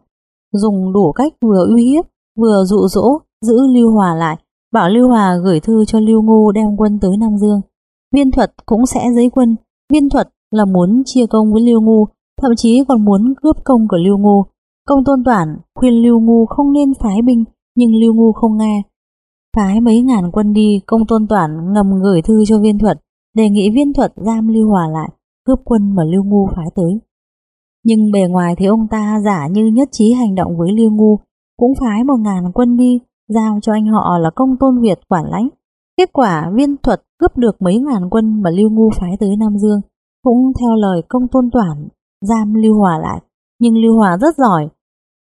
dùng đủ cách vừa uy hiếp vừa dụ dỗ giữ Lưu Hòa lại, bảo Lưu Hòa gửi thư cho Lưu Ngu đem quân tới Nam Dương. Viên thuật cũng sẽ giấy quân, viên thuật là muốn chia công với Lưu Ngu, thậm chí còn muốn cướp công của Lưu Ngu. Công tôn toản khuyên Lưu Ngu không nên phái binh, nhưng Lưu Ngu không nghe. Phái mấy ngàn quân đi, công tôn toản ngầm gửi thư cho viên thuật, đề nghị viên thuật giam Lưu Hòa lại, cướp quân mà Lưu Ngu phái tới. Nhưng bề ngoài thì ông ta giả như nhất trí hành động với Lưu Ngu, cũng phái một ngàn quân đi, giao cho anh họ là công tôn Việt quản lãnh. Kết quả viên thuật cướp được mấy ngàn quân mà Lưu Ngu phái tới Nam Dương, cũng theo lời công tôn toản, giam Lưu Hòa lại. Nhưng Lưu Hòa rất giỏi,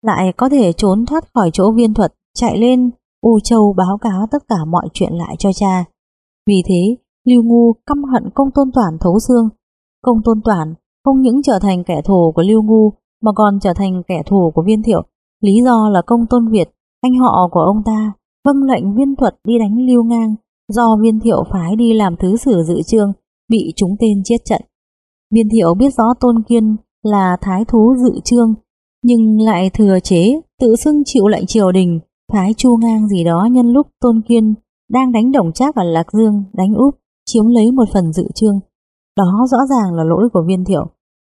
lại có thể trốn thoát khỏi chỗ viên thuật, chạy lên U Châu báo cáo tất cả mọi chuyện lại cho cha. Vì thế, Lưu Ngu căm hận công tôn toản thấu xương. Công tôn toản không những trở thành kẻ thù của Lưu Ngu mà còn trở thành kẻ thù của viên thiệu Lý do là công tôn Việt, anh họ của ông ta, vâng lệnh viên thuật đi đánh lưu ngang, do viên thiệu phái đi làm thứ sử dự trương, bị chúng tên chết trận. Viên thiệu biết rõ tôn kiên là thái thú dự trương, nhưng lại thừa chế, tự xưng chịu lệnh triều đình, phái chu ngang gì đó nhân lúc tôn kiên đang đánh đồng trác ở Lạc Dương, đánh úp, chiếm lấy một phần dự trương. Đó rõ ràng là lỗi của viên thiệu.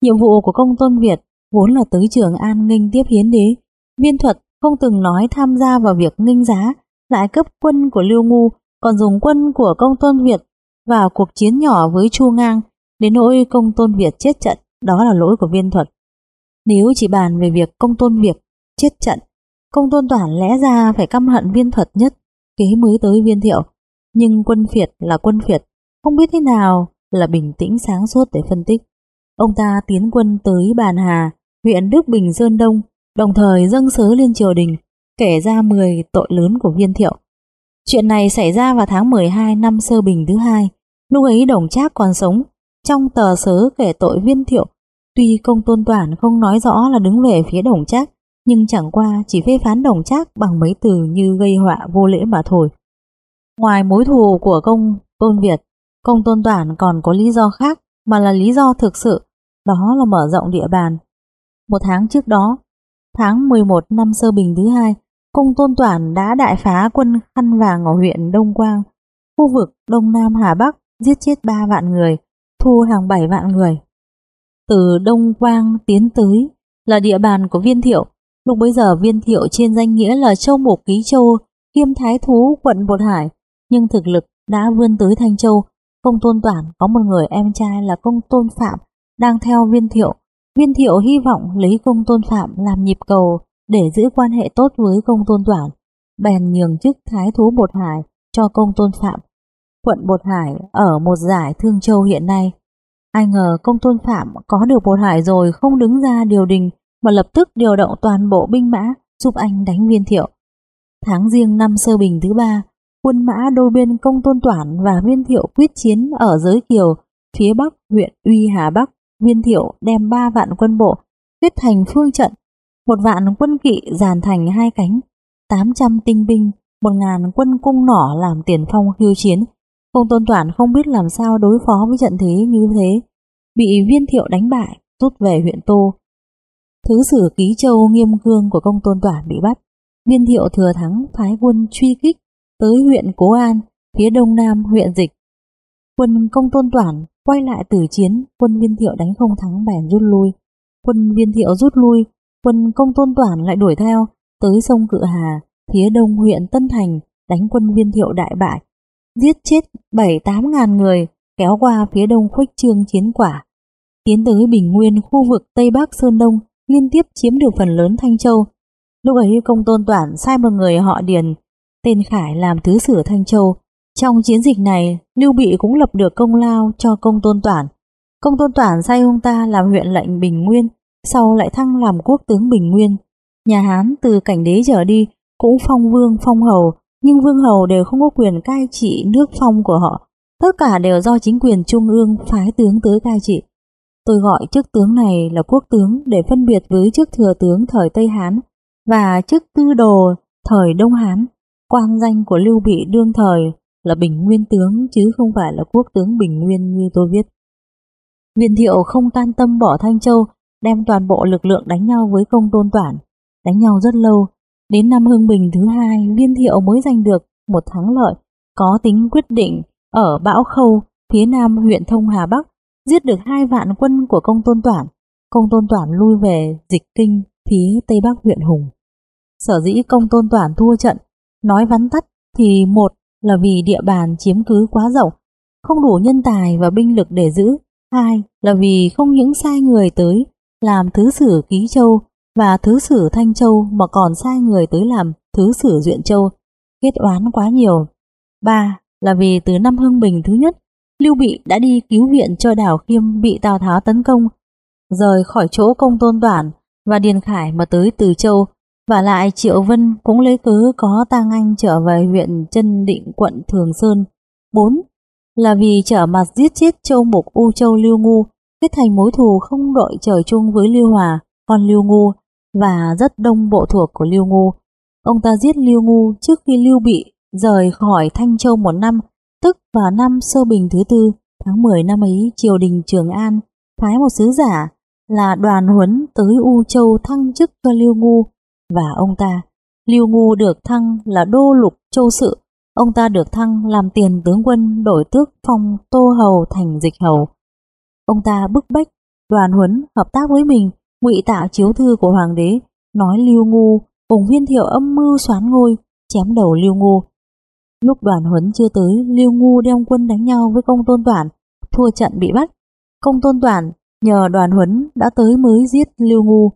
Nhiệm vụ của công tôn Việt vốn là tứ trường an ninh tiếp hiến đế, Viên thuật không từng nói tham gia vào việc nghinh giá, lại cấp quân của Lưu Ngu, còn dùng quân của công tôn Việt vào cuộc chiến nhỏ với Chu Ngang, đến nỗi công tôn Việt chết trận, đó là lỗi của viên thuật. Nếu chỉ bàn về việc công tôn Việt chết trận, công tôn toàn lẽ ra phải căm hận viên thuật nhất, kế mới tới viên thiệu. Nhưng quân Việt là quân Việt, không biết thế nào là bình tĩnh sáng suốt để phân tích. Ông ta tiến quân tới Bàn Hà, huyện Đức Bình Sơn Đông, đồng thời dâng sớ lên triều đình, kể ra 10 tội lớn của viên thiệu. Chuyện này xảy ra vào tháng 12 năm sơ bình thứ hai, lúc ấy đồng trác còn sống, trong tờ sớ kể tội viên thiệu. Tuy công tôn toàn không nói rõ là đứng về phía đồng trác, nhưng chẳng qua chỉ phê phán đồng trác bằng mấy từ như gây họa vô lễ mà thôi. Ngoài mối thù của công tôn Việt, công tôn toàn còn có lý do khác mà là lý do thực sự, đó là mở rộng địa bàn. Một tháng trước đó, Tháng 11 năm sơ bình thứ hai, Cung Tôn toàn đã đại phá quân khăn vàng ở huyện Đông Quang, khu vực Đông Nam Hà Bắc, giết chết 3 vạn người, thu hàng 7 vạn người. Từ Đông Quang tiến tới là địa bàn của Viên Thiệu, lúc bấy giờ Viên Thiệu trên danh nghĩa là Châu Mục Ký Châu, kiêm thái thú quận Bột Hải, nhưng thực lực đã vươn tới Thanh Châu. Công Tôn Toản có một người em trai là Công Tôn Phạm đang theo Viên Thiệu Viên thiệu hy vọng lấy công tôn phạm làm nhịp cầu để giữ quan hệ tốt với công tôn toản, bèn nhường chức thái thú Bột Hải cho công tôn phạm. Quận Bột Hải ở một giải Thương Châu hiện nay. Ai ngờ công tôn phạm có được Bột Hải rồi không đứng ra điều đình mà lập tức điều động toàn bộ binh mã giúp anh đánh viên thiệu. Tháng riêng năm sơ bình thứ ba, quân mã đôi bên công tôn toản và viên thiệu quyết chiến ở giới kiều phía bắc huyện Uy Hà Bắc Viên Thiệu đem ba vạn quân bộ kết thành phương trận, một vạn quân kỵ dàn thành hai cánh, 800 tinh binh, một ngàn quân cung nỏ làm tiền phong khiêu chiến. Công tôn toản không biết làm sao đối phó với trận thế như thế, bị viên thiệu đánh bại, rút về huyện Tô. Thứ sử ký châu nghiêm cương của công tôn toản bị bắt, viên thiệu thừa thắng phái quân truy kích tới huyện Cố An, phía đông nam huyện Dịch. Quân công tôn toản Quay lại tử chiến, quân viên thiệu đánh không thắng bèn rút lui. Quân viên thiệu rút lui, quân công tôn toản lại đuổi theo, tới sông Cự Hà, phía đông huyện Tân Thành, đánh quân viên thiệu đại bại. Giết chết 7-8 ngàn người, kéo qua phía đông khuếch trương chiến quả. Tiến tới Bình Nguyên, khu vực Tây Bắc Sơn Đông, liên tiếp chiếm được phần lớn Thanh Châu. Lúc ấy công tôn toản sai một người họ Điền, tên Khải làm thứ sử Thanh Châu, trong chiến dịch này, Lưu Bị cũng lập được công lao cho công tôn toản. Công tôn toản sai ông ta làm huyện lệnh Bình Nguyên, sau lại thăng làm quốc tướng Bình Nguyên. Nhà Hán từ cảnh đế trở đi cũng phong vương phong hầu, nhưng vương hầu đều không có quyền cai trị nước phong của họ. Tất cả đều do chính quyền trung ương phái tướng tới cai trị. Tôi gọi chức tướng này là quốc tướng để phân biệt với chức thừa tướng thời Tây Hán và chức tư đồ thời Đông Hán. Quan danh của Lưu Bị đương thời là Bình Nguyên tướng chứ không phải là quốc tướng Bình Nguyên như tôi viết. Viên thiệu không can tâm bỏ Thanh Châu, đem toàn bộ lực lượng đánh nhau với công tôn toản. Đánh nhau rất lâu, đến năm Hưng Bình thứ hai, viên thiệu mới giành được một thắng lợi có tính quyết định ở Bão Khâu, phía nam huyện Thông Hà Bắc, giết được hai vạn quân của công tôn toản. Công tôn toản lui về dịch kinh phía tây bắc huyện Hùng. Sở dĩ công tôn toản thua trận, nói vắn tắt thì một là vì địa bàn chiếm cứ quá rộng, không đủ nhân tài và binh lực để giữ. Hai là vì không những sai người tới làm thứ sử Ký Châu và thứ sử Thanh Châu mà còn sai người tới làm thứ sử Duyện Châu, kết oán quá nhiều. Ba là vì từ năm Hưng Bình thứ nhất, Lưu Bị đã đi cứu viện cho đảo Khiêm bị Tào Tháo tấn công, rời khỏi chỗ công tôn toàn và Điền Khải mà tới Từ Châu và lại Triệu Vân cũng lấy cớ có tang anh trở về huyện Trân Định quận Thường Sơn. 4. Là vì trở mặt giết chết Châu Mục U Châu Lưu Ngu, kết thành mối thù không đội trời chung với Lưu Hòa, con Lưu Ngu và rất đông bộ thuộc của Lưu Ngu. Ông ta giết Lưu Ngu trước khi Lưu Bị rời khỏi Thanh Châu một năm, tức vào năm Sơ Bình thứ tư, tháng 10 năm ấy triều đình Trường An phái một sứ giả là đoàn huấn tới U Châu thăng chức cho Lưu Ngu và ông ta. Lưu Ngu được thăng là đô lục châu sự, ông ta được thăng làm tiền tướng quân đổi tước phong Tô Hầu thành Dịch Hầu. Ông ta bức bách đoàn huấn hợp tác với mình, ngụy tạo chiếu thư của hoàng đế, nói Lưu Ngu cùng viên thiệu âm mưu xoán ngôi, chém đầu Lưu Ngu. Lúc đoàn huấn chưa tới, Lưu Ngu đem quân đánh nhau với công tôn toản, thua trận bị bắt. Công tôn toản nhờ đoàn huấn đã tới mới giết Lưu Ngu.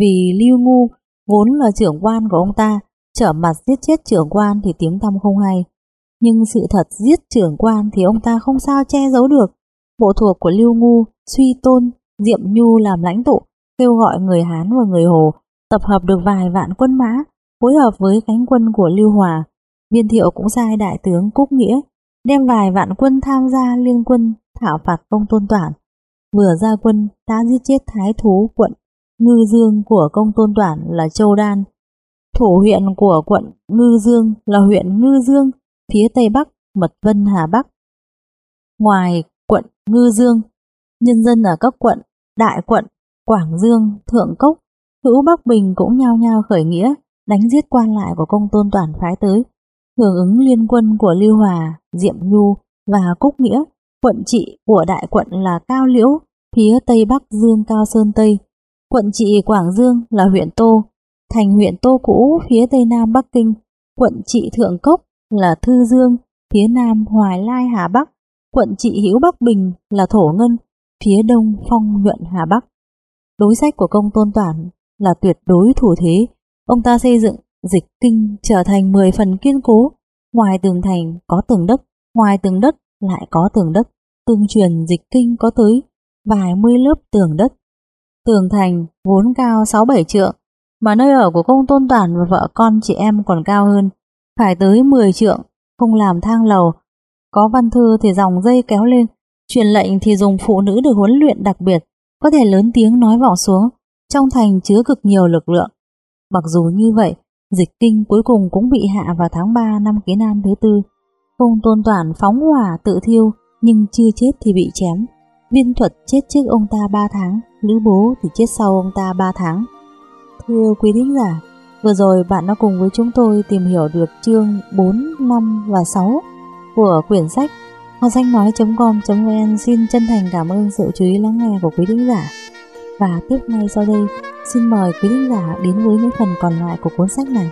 Vì Lưu Ngu vốn là trưởng quan của ông ta, trở mặt giết chết trưởng quan thì tiếng tăm không hay. Nhưng sự thật giết trưởng quan thì ông ta không sao che giấu được. Bộ thuộc của Lưu Ngu, Suy Tôn, Diệm Nhu làm lãnh tụ, kêu gọi người Hán và người Hồ tập hợp được vài vạn quân mã, phối hợp với cánh quân của Lưu Hòa. Viên thiệu cũng sai đại tướng Cúc Nghĩa đem vài vạn quân tham gia liên quân thảo phạt công tôn toản. Vừa ra quân đã giết chết thái thú quận Ngư Dương của công tôn toản là Châu Đan. Thủ huyện của quận Ngư Dương là huyện Ngư Dương, phía tây bắc Mật Vân Hà Bắc. Ngoài quận Ngư Dương, nhân dân ở các quận Đại quận, Quảng Dương, Thượng Cốc, Hữu Bắc Bình cũng nhao nhao khởi nghĩa, đánh giết quan lại của công tôn toàn phái tới, hưởng ứng liên quân của Lưu Hòa, Diệm Nhu và Cúc Nghĩa, quận trị của đại quận là Cao Liễu, phía tây bắc Dương Cao Sơn Tây, quận trị Quảng Dương là huyện Tô, thành huyện Tô cũ phía tây nam Bắc Kinh, quận trị Thượng Cốc là Thư Dương, phía nam Hoài Lai Hà Bắc, quận trị Hữu Bắc Bình là Thổ Ngân, phía đông Phong nhuận Hà Bắc. Đối sách của công tôn toàn là tuyệt đối thủ thế, ông ta xây dựng dịch kinh trở thành 10 phần kiên cố, ngoài tường thành có tường đất, ngoài tường đất lại có tường đất, tương truyền dịch kinh có tới vài mươi lớp tường đất. Tường thành vốn cao 6-7 trượng, mà nơi ở của công tôn toàn và vợ con chị em còn cao hơn, phải tới 10 trượng, không làm thang lầu. Có văn thư thì dòng dây kéo lên, truyền lệnh thì dùng phụ nữ được huấn luyện đặc biệt, có thể lớn tiếng nói vọng xuống, trong thành chứa cực nhiều lực lượng. Mặc dù như vậy, dịch kinh cuối cùng cũng bị hạ vào tháng 3 năm kiến an thứ tư. Công tôn toàn phóng hỏa tự thiêu, nhưng chưa chết thì bị chém. Viên thuật chết trước ông ta 3 tháng, Lữ Bố thì chết sau ông ta 3 tháng. Thưa quý thính giả, vừa rồi bạn đã cùng với chúng tôi tìm hiểu được chương 4, 5 và 6 của quyển sách Hoa xanh nói.com.vn xin chân thành cảm ơn sự chú ý lắng nghe của quý thính giả. Và tiếp ngay sau đây, xin mời quý thính giả đến với những phần còn lại của cuốn sách này.